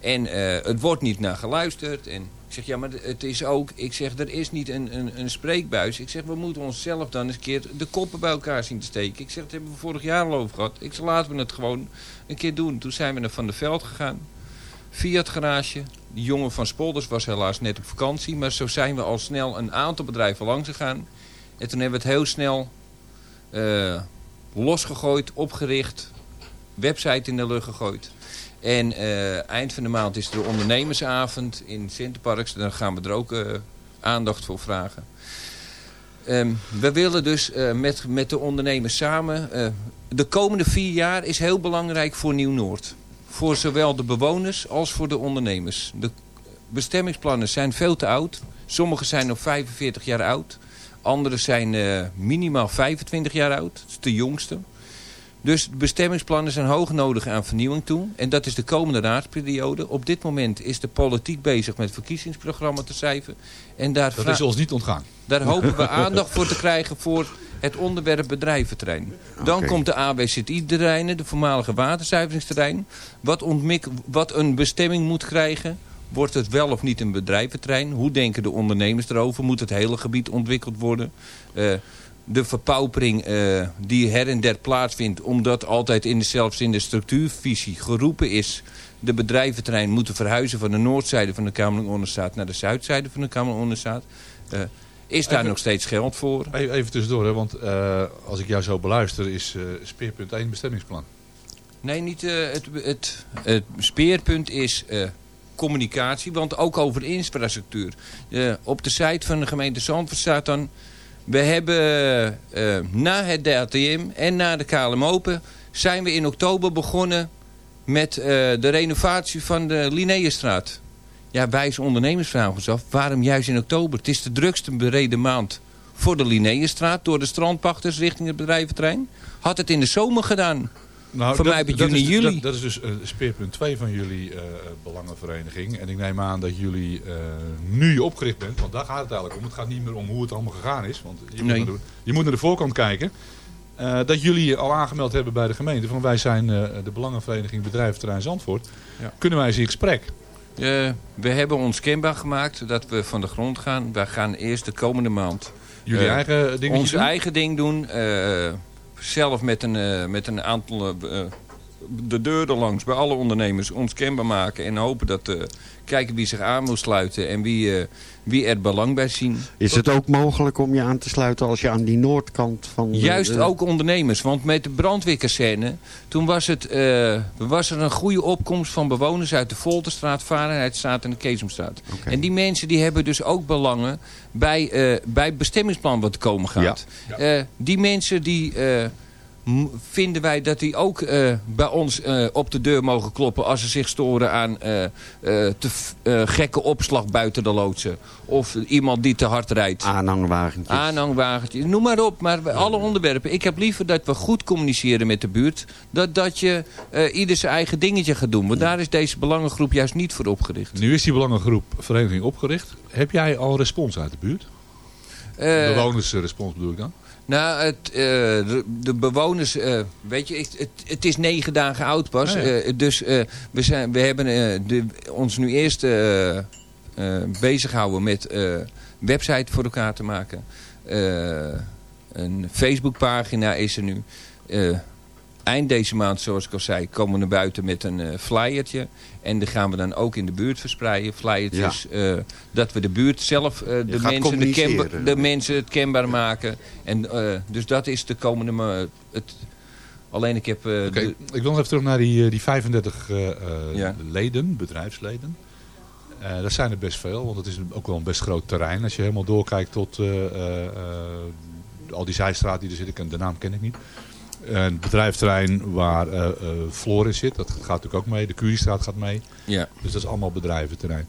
En het wordt niet naar geluisterd. En ik zeg ja, maar het is ook... Ik zeg er is niet een, een, een spreekbuis. Ik zeg we moeten onszelf dan eens een keer de koppen bij elkaar zien te steken. Ik zeg dat hebben we vorig jaar al over gehad. Ik zeg laten we het gewoon een keer doen. Toen zijn we naar Van der Veld gegaan. Fiat garage. Die jongen van Spolders was helaas net op vakantie. Maar zo zijn we al snel een aantal bedrijven langs gegaan. En toen hebben we het heel snel eh, losgegooid, opgericht. Website in de lucht gegooid. En eh, eind van de maand is de ondernemersavond in Centerparks. Daar gaan we er ook eh, aandacht voor vragen. Ehm, we willen dus met, met de ondernemers samen... de komende vier jaar is heel belangrijk voor Nieuw-Noord. Voor zowel de bewoners als voor de ondernemers. De bestemmingsplannen zijn veel te oud. Sommige zijn nog 45 jaar oud. Andere zijn eh, minimaal 25 jaar oud. Dat is de jongste. Dus de bestemmingsplannen zijn hoog nodig aan vernieuwing toe. En dat is de komende raadsperiode. Op dit moment is de politiek bezig met verkiezingsprogramma te cijferen. En daar Dat is ons niet ontgaan. daar hopen we aandacht voor te krijgen voor het onderwerp bedrijventerrein. Dan komt de AWZI-terreinen, de voormalige waterzuiveringsterrein. Wat, ontmik- wat een bestemming moet krijgen. Wordt het wel of niet een bedrijventerrein? Hoe denken de ondernemers erover? Moet het hele gebied ontwikkeld worden? Eh, de verpaupering eh, die her en der plaatsvindt... omdat altijd in de, zelfs in de structuurvisie geroepen is... de bedrijventerrein moeten verhuizen van de noordzijde van de Kamerling-Onderstaat... naar de zuidzijde van de Kamerling-Onderstaat... Eh, is daar Even- nog steeds geld voor? Even, even tussendoor, hè, want eh, als ik jou zo beluister is eh, speerpunt 1 bestemmingsplan. Nee, niet eh, het, het, het speerpunt is communicatie, want ook over infrastructuur. Op de site van de gemeente Zandvoort staat dan... We hebben na het DATM en na de KLM Open... zijn we in oktober begonnen met de renovatie van de Linnaeusstraat. Ja, wij als ondernemers vragen ons af, waarom juist in oktober? Het is de drukste bereden maand voor de Linnaeusstraat... door de strandpachters richting het bedrijventerrein. Had het in de zomer gedaan. Nou, voor dat- mij bij juni, is, juli. Dat, dat is dus eh, speerpunt 2 van jullie eh, belangenvereniging. En ik neem aan dat jullie eh, nu opgericht bent. Want daar gaat het eigenlijk om. Het gaat niet meer om hoe het allemaal gegaan is. Want je, Nee. moet, naar de, je moet naar de voorkant kijken. Dat jullie al aangemeld hebben bij de gemeente. Van wij zijn de belangenvereniging Bedrijventerrein Zandvoort. Ja. Kunnen wij eens in gesprek? Eh, we hebben ons kenbaar gemaakt dat we van de grond gaan. Wij gaan eerst de komende maand... Jullie eh, eigen dingetje Ons doen? eigen ding doen. eh, zelf met een, met een aantal... de deur er langs bij alle ondernemers ons kenbaar maken. En hopen dat... eh, kijken wie zich aan moet sluiten. En wie, eh, wie er belang bij zien. Is het ook mogelijk om je aan te sluiten als je aan die noordkant van... de- Juist de- ook ondernemers. Want met de brandweerkazerne... toen was, het, eh, was er een goede opkomst van bewoners uit de Volterstraat, Varenheidstraat en de Keesomstraat. En die mensen die hebben dus ook belangen bij, bij het bestemmingsplan wat komen gaat. Die mensen die... vinden wij dat die ook eh, bij ons eh, op de deur mogen kloppen... als ze zich storen aan eh, eh, te gekke opslag buiten de loodsen. Of iemand die te hard rijdt. Aanhangwagentjes. Aanhangwagentjes, noem maar op. Maar alle onderwerpen. Ik heb liever dat we goed communiceren met de buurt... dat, dat je eh, ieder zijn eigen dingetje gaat doen. Want daar is deze belangengroep juist niet voor opgericht. Nu is die belangengroep vereniging opgericht. Heb jij al respons uit de buurt? Eh, Bewonersrespons bedoel ik dan? Nou, het, eh, de, de bewoners, eh, weet je, het, het, is negen dagen oud pas. Ja. Eh, dus we, zijn, we hebben de, ons nu eerst bezig gehouden met website voor elkaar te maken. Een Facebookpagina is er nu. Eind deze maand, zoals ik al zei, komen we naar buiten met een eh, flyertje. En die gaan we dan ook in de buurt verspreiden. Flyertjes, eh, dat we de buurt zelf, eh, de, mensen, de, communiceren. kenba- de mensen het kenbaar maken. En, eh, dus dat is de komende... ma- Het, alleen ik heb... eh, Oké, de- ik wil nog even terug naar die, die 35 eh, eh, Ja. leden, bedrijfsleden. Eh, dat zijn er best veel, want het is ook wel een best groot terrein. Als je helemaal doorkijkt tot eh, eh, eh, al die zijstraat die er zit, ik ken- de naam ken ik niet. Een bedrijfterrein waar eh eh Floor in zit, dat gaat natuurlijk ook mee. De Curiestraat gaat mee. Ja. Dus dat is allemaal bedrijventerrein.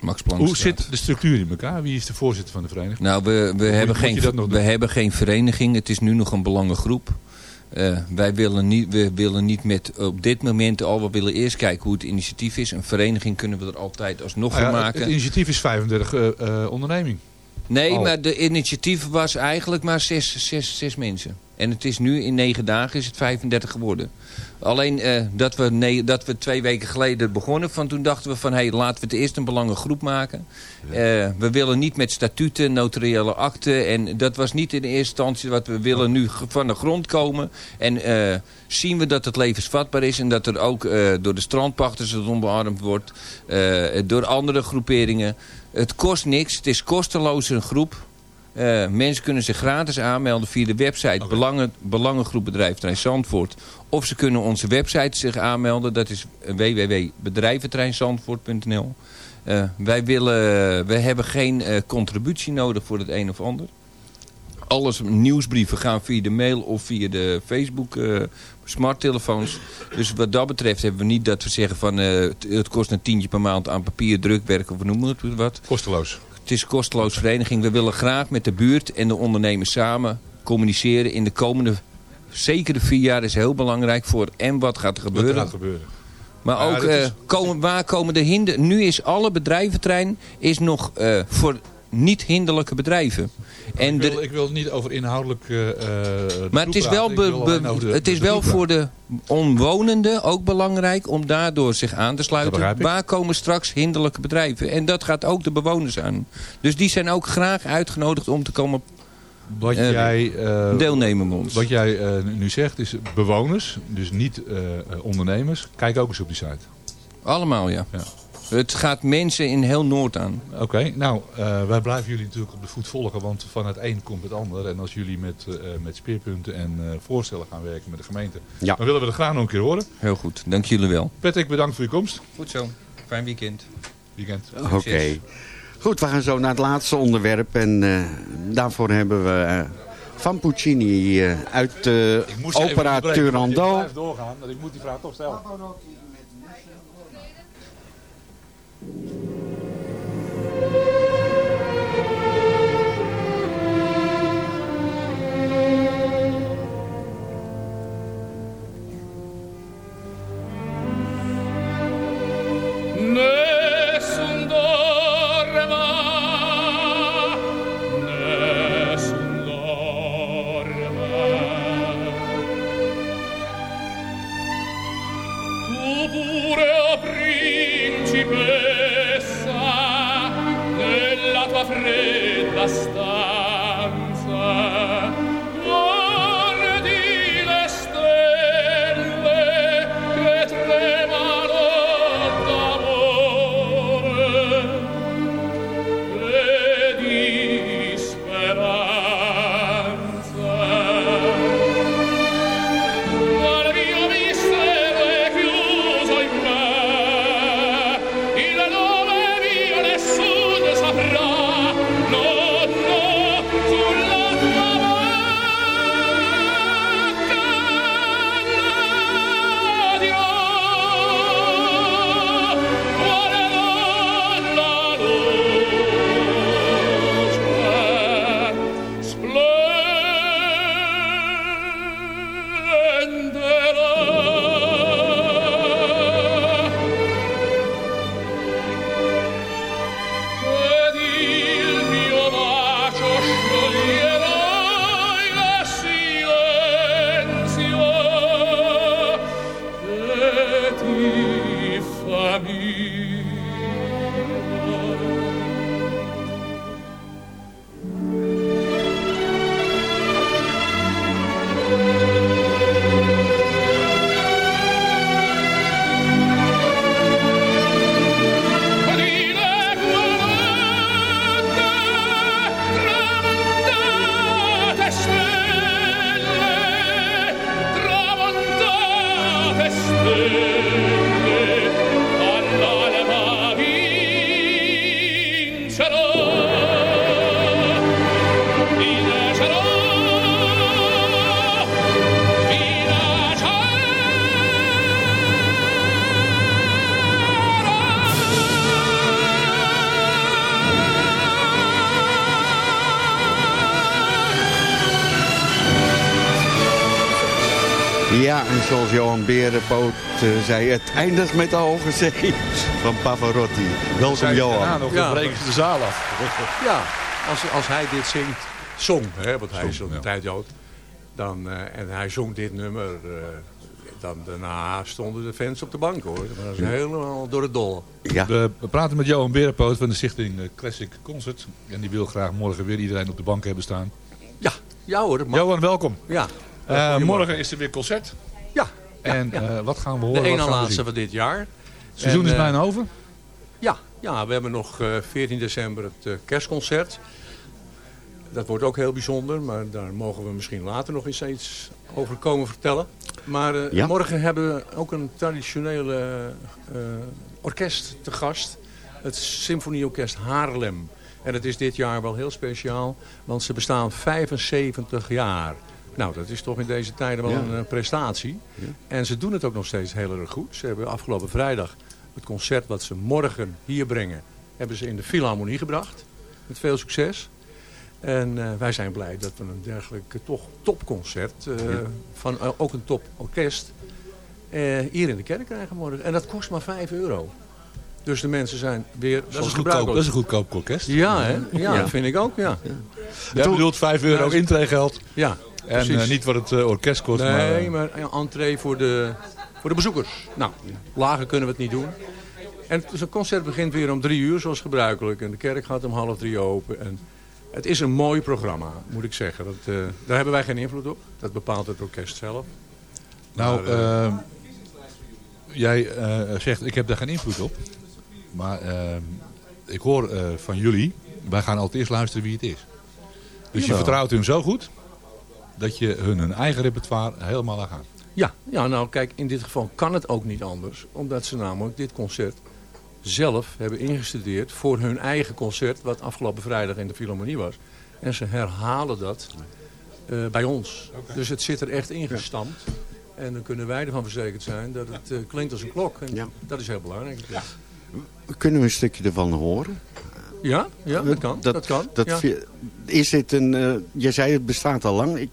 Max hoe zit de structuur in elkaar? Wie is de voorzitter van de vereniging? Nou, we, we, hebben, geen, we hebben geen vereniging. Het is nu nog een belangengroep. Eh, wij willen niet, we willen niet met op dit moment al, we willen eerst kijken hoe het initiatief is. Een vereniging kunnen we er altijd alsnog Nou ja, van het- maken. Het initiatief is 35 eh, eh, onderneming. Nee, Al. maar de initiatief was eigenlijk maar zes, zes, zes mensen. En het is nu in negen dagen is het 35 geworden. Alleen eh, dat, we dat we twee weken geleden begonnen. Van toen dachten we van hey, laten we het eerst een belangengroep maken. Eh, we willen niet met statuten, notariële akten. En dat was niet in eerste instantie wat we willen nu van de grond komen. En eh, zien we dat het levensvatbaar is. En dat er ook door de strandpachters het omarmd wordt. door andere groeperingen. Het kost niks. Het is kosteloos een groep. Eh, mensen kunnen zich gratis aanmelden via de website Belangen, Belangengroep Zandvoort. Of ze kunnen onze website zich aanmelden. Dat is www.bedrijventerreinzandvoort.nl Eh, wij, willen, wij hebben geen eh, contributie nodig voor het een of ander. Alles nieuwsbrieven gaan via de mail of via de Facebook smarttelefoons. Dus wat dat betreft hebben we niet dat we zeggen van het, het kost een tientje per maand aan papier, drukwerk of noem het wat. Kosteloos. Het is een kosteloos vereniging. We willen graag met de buurt en de ondernemers samen communiceren in de komende... Zeker de vier jaar is heel belangrijk voor en wat gaat er Wat gebeuren. er gaat gebeuren. Maar Ja, ook, eh, komen, waar komen de hinder... Nu is alle bedrijventrein is nog eh, voor niet hinderlijke bedrijven. En ik, wil, ik wil niet over inhoudelijk de maar het is wel, be- be- de- het is wel voor de omwonenden ook belangrijk om daardoor zich aan te sluiten. Waar komen straks hinderlijke bedrijven? En dat gaat ook de bewoners aan. Dus die zijn ook graag uitgenodigd om te komen Wat Eh, jij, deelnemen ons. Wat jij nu zegt is bewoners, dus niet ondernemers. Kijk ook eens op die site. Allemaal, ja. Het gaat mensen in heel Noord aan. Oké, nou, eh, wij blijven jullie natuurlijk op de voet volgen, want van het een komt het ander. En als jullie met, eh, met speerpunten en eh, voorstellen gaan werken met de gemeente, Ja. dan willen we er graag nog een keer horen. Heel goed, dank jullie wel. Patrick, bedankt voor je komst. Goed zo, fijn weekend. Weekend. Oké. Goed, we gaan zo naar het laatste onderwerp. En eh, daarvoor hebben we eh, van Puccini uit de opera Turandot. doorgaan, want ik moet die vraag toch stellen. Nee. Berenpoot eh, zei, het eindigt met de hoge zee van Pavarotti. Welkom Johan. nog breken ze de zaal af. Ja, als, als hij dit zingt, zong, hè, want hij is zo'n tijd Jood. Dan, eh, en hij zong dit nummer, eh, dan daarna stonden de fans op de bank hoor. Dat was Ja. helemaal door het dol. We, we praten met Johan Berenpoot van de stichting Classic Concert. En die wil graag morgen weer iedereen op de bank hebben staan. Ja hoor. mag. Johan, welkom. Ja. Eh, morgen is er weer concert. En ja. eh, wat gaan we De horen? ene gaan we laatste van dit jaar. Het seizoen En, is eh, bijna over. Ja, ja, we hebben nog eh 14 december het eh, kerstconcert. Dat wordt ook heel bijzonder, maar daar mogen we misschien later nog eens iets over komen vertellen. Maar eh, Ja. morgen hebben we ook een traditionele eh, orkest te gast. Het Symfonieorkest Haarlem. En het is dit jaar wel heel speciaal, want ze bestaan 75 jaar. Nou, dat is toch in deze tijden wel Ja. een eh, prestatie. En ze doen het ook nog steeds heel erg goed. Ze hebben afgelopen vrijdag het concert wat ze morgen hier brengen, hebben ze in de Philharmonie gebracht. Met veel succes. En eh, wij zijn blij dat we een dergelijk toch topconcert, eh, Ja. van ook een toporkest, eh, hier in de kerk krijgen morgen. En dat kost maar 5 euro. Dus de mensen zijn weer... Dat is, goedkoop, dat is een goedkoop orkest. Ja, hè? Ja, dat vind ik ook, ja. Jij bedoelt 5 euro Ja, intreegeld. Ja, En eh, niet wat het eh, orkest kost. maar, Nee, eh, maar ja, entree voor de, voor de bezoekers. Nou, lager kunnen we het niet doen. En het concert begint weer om drie uur, zoals gebruikelijk. En de kerk gaat om half drie open. En Het is een mooi programma, moet ik zeggen. Dat, eh, daar hebben wij geen invloed op. Dat bepaalt het orkest zelf. Nou, Maar, eh, eh, jij eh, zegt ik heb daar geen invloed op. Maar eh, ik hoor eh, van jullie, wij gaan altijd eerst luisteren wie het is. Dus je vertrouwt hun zo goed dat je hun hun eigen repertoire helemaal laat gaan. Ja, ja, nou kijk, in dit geval kan het ook niet anders. Omdat ze namelijk dit concert zelf hebben ingestudeerd voor hun eigen concert... wat afgelopen vrijdag in de Philharmonie was. En ze herhalen dat eh, bij ons. Dus het zit er echt ingestampt. En dan kunnen wij ervan verzekerd zijn dat het eh, klinkt als een klok. En dat is heel belangrijk. Ja, Kunnen we een stukje ervan horen? Ja, ja dat kan. Dat, kan. Dat ja. Is dit een... eh, je zei het bestaat al lang. Ik,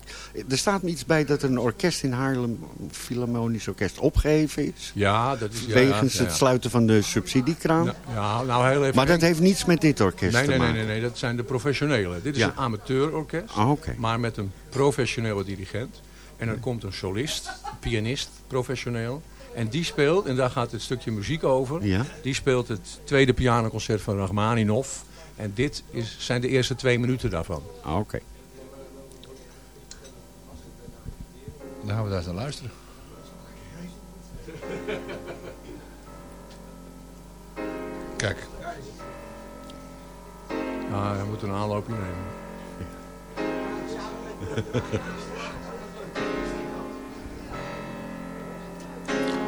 er staat me iets bij dat er een orkest in Haarlem, een Philharmonisch Orkest, opgeheven is. Ja, dat is... Wegens ja, het sluiten van de subsidiekraan. Ja, nou heel even... Maar dat heeft niets met dit orkest Nee, te nee, nee, maken. nee, nee, dat zijn de professionelen. Dit is een amateurorkest, oké. maar met een professionele dirigent. En dan komt een solist, een pianist, professioneel. En die speelt, en daar gaat het stukje muziek over, Ja. die speelt het tweede pianoconcert van Rachmaninov. En dit is, zijn de eerste twee minuten daarvan. Ah, oké. Dan gaan we daar eens naar luisteren. Kijk. Ja, we moeten een aanloopje nemen.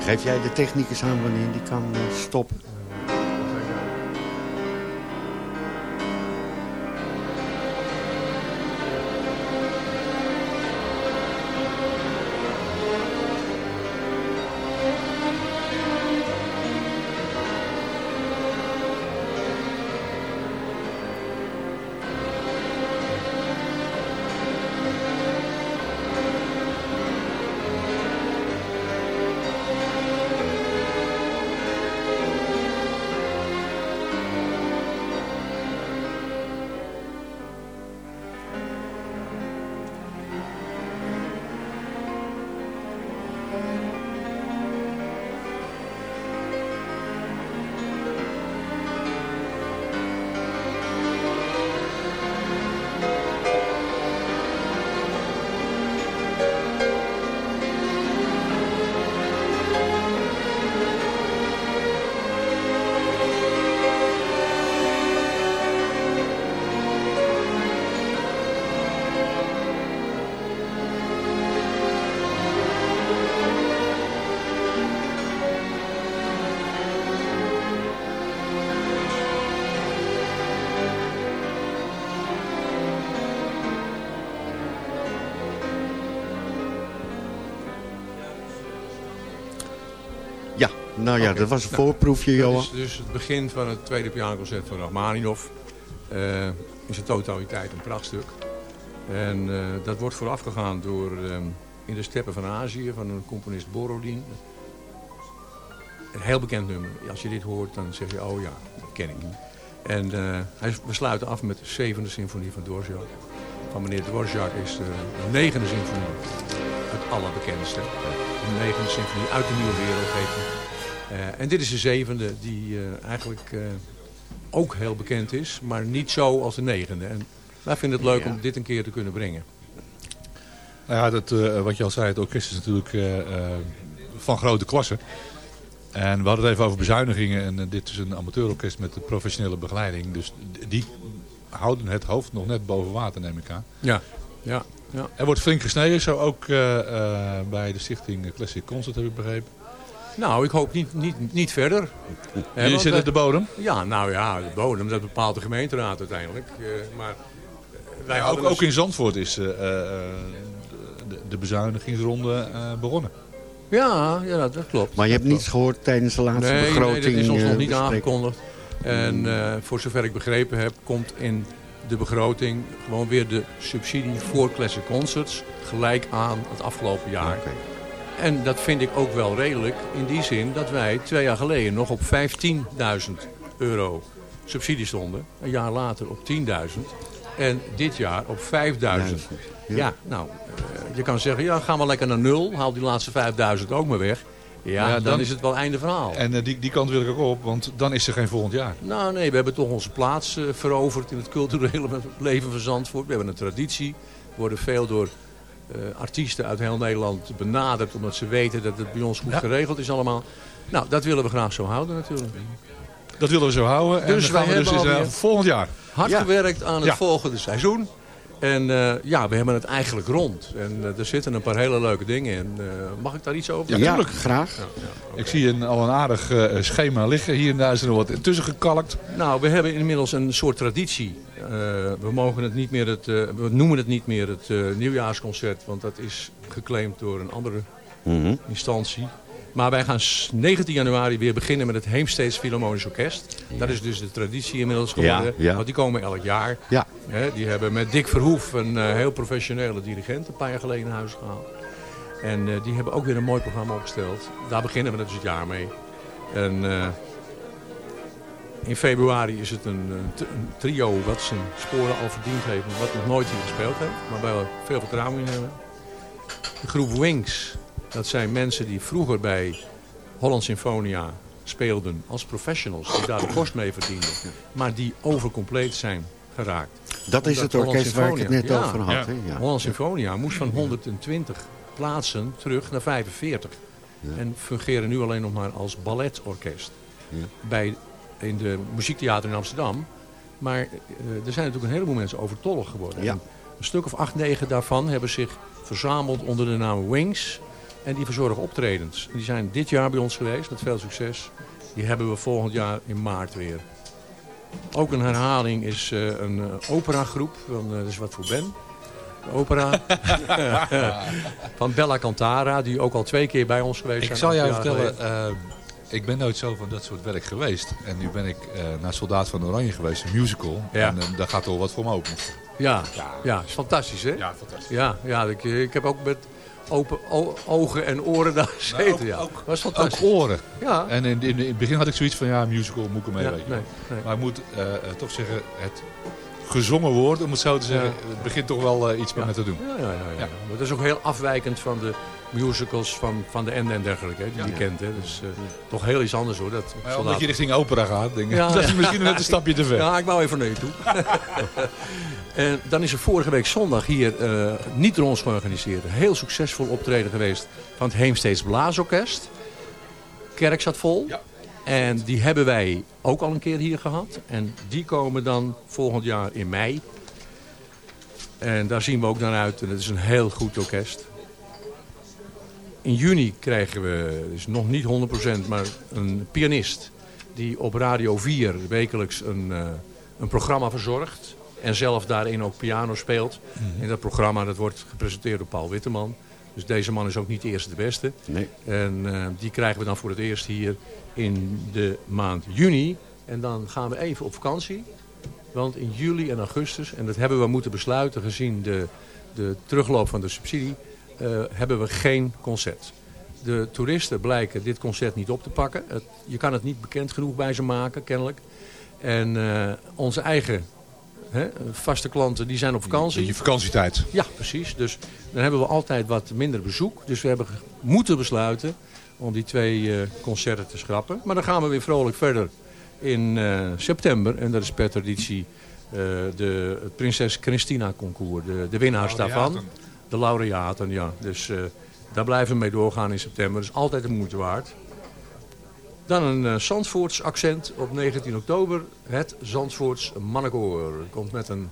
Geef jij de technicus aan wanneer die kan eh, stoppen? Nou ja, dat was een Nou, voorproefje, Johan. is dus het begin van het tweede pianoconcert van Rachmaninov. Eh in zijn totaliteit een prachtstuk. En eh, dat wordt voorafgegaan door ehm, In de steppen van Azië van een componist Borodin. Een heel bekend nummer. Als je dit hoort dan zeg je, oh ja, dat ken ik. En eh, hij, we sluiten af met de zevende symfonie van Dvorak. Van meneer Dvorak is de, de negende symfonie het allerbekendste. De negende symfonie uit de Nieuwe Wereld heet Eh, en dit is de zevende die eh, eigenlijk eh, ook heel bekend is, maar niet zo als de negende. En wij vinden het leuk Ja. om dit een keer te kunnen brengen. Nou ja, dat, wat je al zei, het orkest is natuurlijk van grote klasse. En we hadden het even over bezuinigingen. En dit is een amateurorkest met professionele begeleiding. Dus die houden het hoofd nog net boven water, neem ik aan. Ja, ja, ja. Er wordt flink gesneden, zo ook bij de stichting Classic Concert, heb ik begrepen. Nou, ik hoop niet, niet, niet verder. Jullie zitten eh, op de bodem? Ja, nou ja, de bodem, dat bepaalt de gemeenteraad uiteindelijk. Eh, maar eh, wij Ja, ook, dus- ook in Zandvoort is eh, eh, de, de bezuinigingsronde eh, begonnen. Ja, ja, dat klopt. Maar je hebt niets gehoord tijdens de laatste nee, begroting? Nee, dat is ons nog niet aangekondigd. En eh, voor zover ik begrepen heb, komt in de begroting gewoon weer de subsidie voor Classic Concerts gelijk aan het afgelopen jaar. En dat vind ik ook wel redelijk in die zin dat wij twee jaar geleden nog op 15.000 euro subsidie stonden. Een jaar later op 10.000. En dit jaar op 5.000. Ja. nou, eh, je kan zeggen, ja, gaan we lekker naar nul. Haal die laatste 5.000 ook maar weg. Ja, dan, is het wel einde verhaal. En eh, die, die kant wil ik ook op, want dan is er geen volgend jaar. Nou nee, we hebben toch onze plaats eh, veroverd in het culturele leven van Zandvoort. We hebben een traditie. We worden veel door eh, artiesten uit heel Nederland benaderd. Omdat ze weten dat het bij ons goed Ja. geregeld is allemaal. Nou, dat willen we graag zo houden natuurlijk. Dat willen we zo houden. Dus en gaan wij we dus eh, volgend jaar. Hard Ja. gewerkt aan het Ja. volgende seizoen. En eh, ja, we hebben het eigenlijk rond. En er zitten een paar hele leuke dingen in. Eh, mag ik daar iets over Ja, zeggen? tuurlijk. graag. Ik zie een, al een aardig eh, schema liggen. Hier en daar is er nog wat tussen gekalkt. Nou, we hebben inmiddels een soort traditie. Eh, we, mogen het niet meer het, eh, we noemen het niet meer het eh, nieuwjaarsconcert, want dat is geclaimd door een andere Mhm. instantie. Maar wij gaan s- 19 januari weer beginnen met het Heemsteeds Philharmonisch Orkest. Dat is dus de traditie inmiddels geworden. Ja, ja. Want die komen elk jaar. Ja. Die hebben met Dick Verhoef, een heel professionele dirigent, een paar jaar geleden in huis gehaald. En die hebben ook weer een mooi programma opgesteld. Daar beginnen we dus het jaar mee. En in februari is het een, een t- een trio wat zijn sporen al verdiend heeft. maar Wat nog nooit hier gespeeld heeft. Maar waar we veel vertrouwen in hebben. De groep Wings. Dat zijn mensen die vroeger bij Holland Symfonia speelden als professionals. Die daar de kost mee verdienden. Maar die overcompleet zijn geraakt. Dat is Omdat het orkest waar ik het net Ja. over had. Ja. Holland Symfonia moest van 120 plaatsen terug naar 45. En fungeren nu alleen nog maar als balletorkest. Bij, in de muziektheater in Amsterdam. Maar eh, er zijn natuurlijk een heleboel mensen overtollig geworden. Ja. En Een stuk of acht, negen daarvan hebben zich verzameld onder de naam Wings. En die verzorgen optredens. Die zijn dit jaar bij ons geweest met veel succes. Die hebben we volgend jaar in maart weer. Ook een herhaling is eh, een eh, operagroep. Van, eh, dat is wat voor Ben. De opera. van Bella Cantara, die ook al twee keer bij ons geweest Ik zijn. zal jou vertellen, ik ben nooit zo van dat soort werk geweest. En nu ben ik eh, naar Soldaat van Oranje geweest, een musical. Ja. En eh, daar gaat toch wat voor me open. Ja, ja, is fantastisch hè? Ja, fantastisch. Ja, ja ik, ik heb ook met open ogen en oren daar gezeten. ook- ja. ook- was Ook oren. Ja. En in, in, in het begin had ik zoiets van, ja, musical moet ik ermee Ja, weet je nee, wel. nee. Maar ik moet eh, eh, toch zeggen, het gezongen woord, om het zo te zeggen, het begint toch wel eh, iets met me te doen. Ja, ja, ja, ja. Maar dat is ook heel afwijkend van de musicals van, van de Ende en dergelijke, hè, die je kent. Hè. Dus eh, toch heel iets anders hoor. Dat omdat je richting opera gaat, denk ik, dat is misschien net een stapje te ver. Ja, ik wou even naar je toe. en dan is er vorige week zondag hier, eh, niet ons georganiseerd, heel succesvol optreden geweest van het Heemsteeds Blaasorkest. Kerk zat vol. En die hebben wij ook al een keer hier gehad. En die komen dan volgend jaar in mei. En daar zien we ook naar uit. En het is een heel goed orkest. In juni krijgen we, dus nog niet 100%, maar een pianist die op Radio 4 wekelijks een, eh, een programma verzorgt. En zelf daarin ook piano speelt. En dat programma dat wordt gepresenteerd door Paul Witteman. Dus deze man is ook niet de eerste de beste. Nee. En eh, die krijgen we dan voor het eerst hier in de maand juni. En dan gaan we even op vakantie. Want in juli en augustus, en dat hebben we moeten besluiten gezien de, de terugloop van de subsidie, eh, hebben we geen concert. De toeristen blijken dit concert niet op te pakken. Het, je kan het niet bekend genoeg bij ze maken, kennelijk. En eh, onze eigen hè, vaste klanten die zijn op vakantie. Je vakantietijd. Ja, precies. Dus dan hebben we altijd wat minder bezoek. Dus we hebben moeten besluiten om die twee eh, concerten te schrappen. Maar dan gaan we weer vrolijk verder in eh, september. En dat is per traditie eh, de, het Prinses Christina Concours. De, de winnaars daarvan. De laureaten, ja. Dus eh, daar blijven we mee doorgaan in september. Dat is altijd de moeite waard. Dan een eh Zandvoorts accent op 19 oktober. Het Zandvoorts Mannenkoor. Komt met een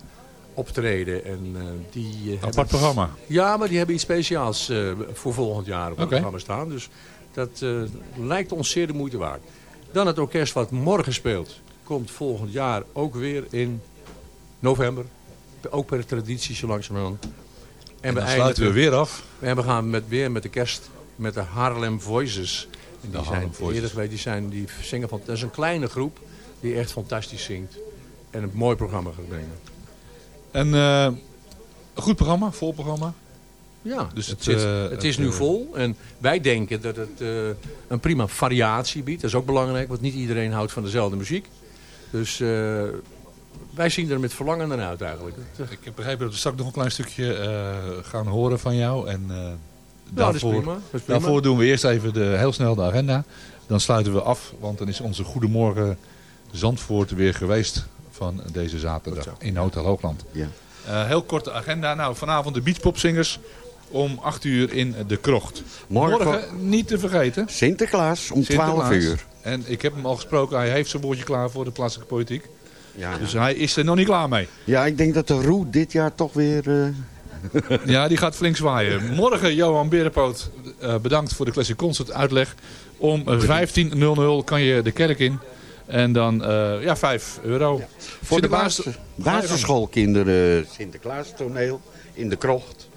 optreden. En, eh, die, Apart programma. Ja, maar die hebben iets speciaals voor volgend jaar op het programma staan. Dus dat lijkt ons zeer de moeite waard. Dan het orkest wat morgen speelt. Komt volgend jaar ook weer in november. Ook per traditie zo langzamerhand. En dan sluiten we weer af. En we gaan met, weer met de kerst met de Harlem Voices. En die zijn Voices. eerder geweest, die, zijn, die zingen van, dat is een kleine groep die echt fantastisch zingt. En een mooi programma gaat brengen. En eh, een goed programma, vol programma. Ja, Dus het, het, zit- eh, het is nu eh, vol. En wij denken dat het een prima variatie biedt. Dat is ook belangrijk, want niet iedereen houdt van dezelfde muziek. Dus wij zien er met verlangen naar uit eigenlijk. Eh, Ik heb begrepen dat we straks nog een klein stukje eh, gaan horen van jou. En eh, dat is prima, dat is prima. daarvoor doen we eerst even de, heel snel de agenda. Dan sluiten we af, want dan is onze Goedemorgen Zandvoort weer geweest van deze zaterdag in Hotel Hoogland. Ja. Eh, heel korte agenda. Nou, vanavond de Beachpopzingers om 8 uur in de krocht. Morgen- niet te vergeten. Sinterklaas om 12 uur. En ik heb hem al gesproken. Hij heeft zijn woordje klaar voor de plaatselijke politiek. Ja, Dus hij is er nog niet klaar mee. Ja, ik denk dat de Roe dit jaar toch weer... eh, Ja, die gaat flink zwaaien. Morgen, Johan Berenpoot, eh, bedankt voor de Classic Concert uitleg. Om eh, 15.00 kan je de kerk in. En dan, eh, ja, 5 euro. Voor de basis, basisschoolkinderen Sinterklaas toneel in de krocht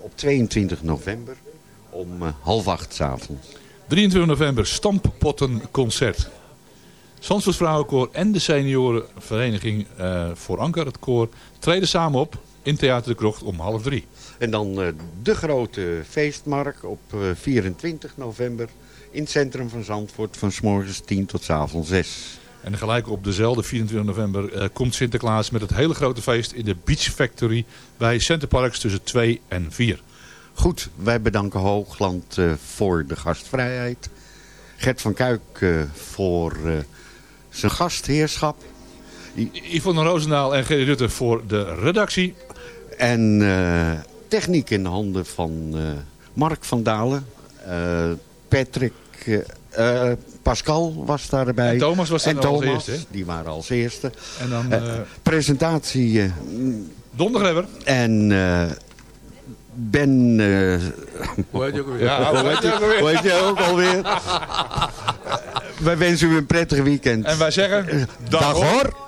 op 22 november om eh, half acht 's avonds. 23 november, Stamppottenconcert. Zandvoort Vrouwenkoor en de seniorenvereniging eh, voor Anker, het koor, treden samen op in Theater de Krocht om half drie. En dan eh, de grote feestmarkt op eh, 24 november in het centrum van Zandvoort van s morgens 10 tot 's avonds 6. En gelijk op dezelfde 24 november eh, komt Sinterklaas met het hele grote feest in de Beach Factory bij Centerparks tussen 2 en 4. Goed, wij bedanken Hoogland eh, voor de gastvrijheid. Gert van Kuik eh, voor eh, zijn gastheerschap. Yvonne Roosendaal en Gerry Rutte voor de redactie. En eh, techniek in de handen van eh, Mark van Dalen. Eh, Patrick, Pascal was daarbij. En Thomas was daar En al als Thomas, eerste, hè? die waren als eerste. En dan, presentatie. eh, Dondergrebber. En eh, Ben... eh, Hoe heet je ook alweer? Ja, hoe heet je- hoe heet je ook alweer? Wij wensen u een prettig weekend. En wij zeggen... Dag, hoor.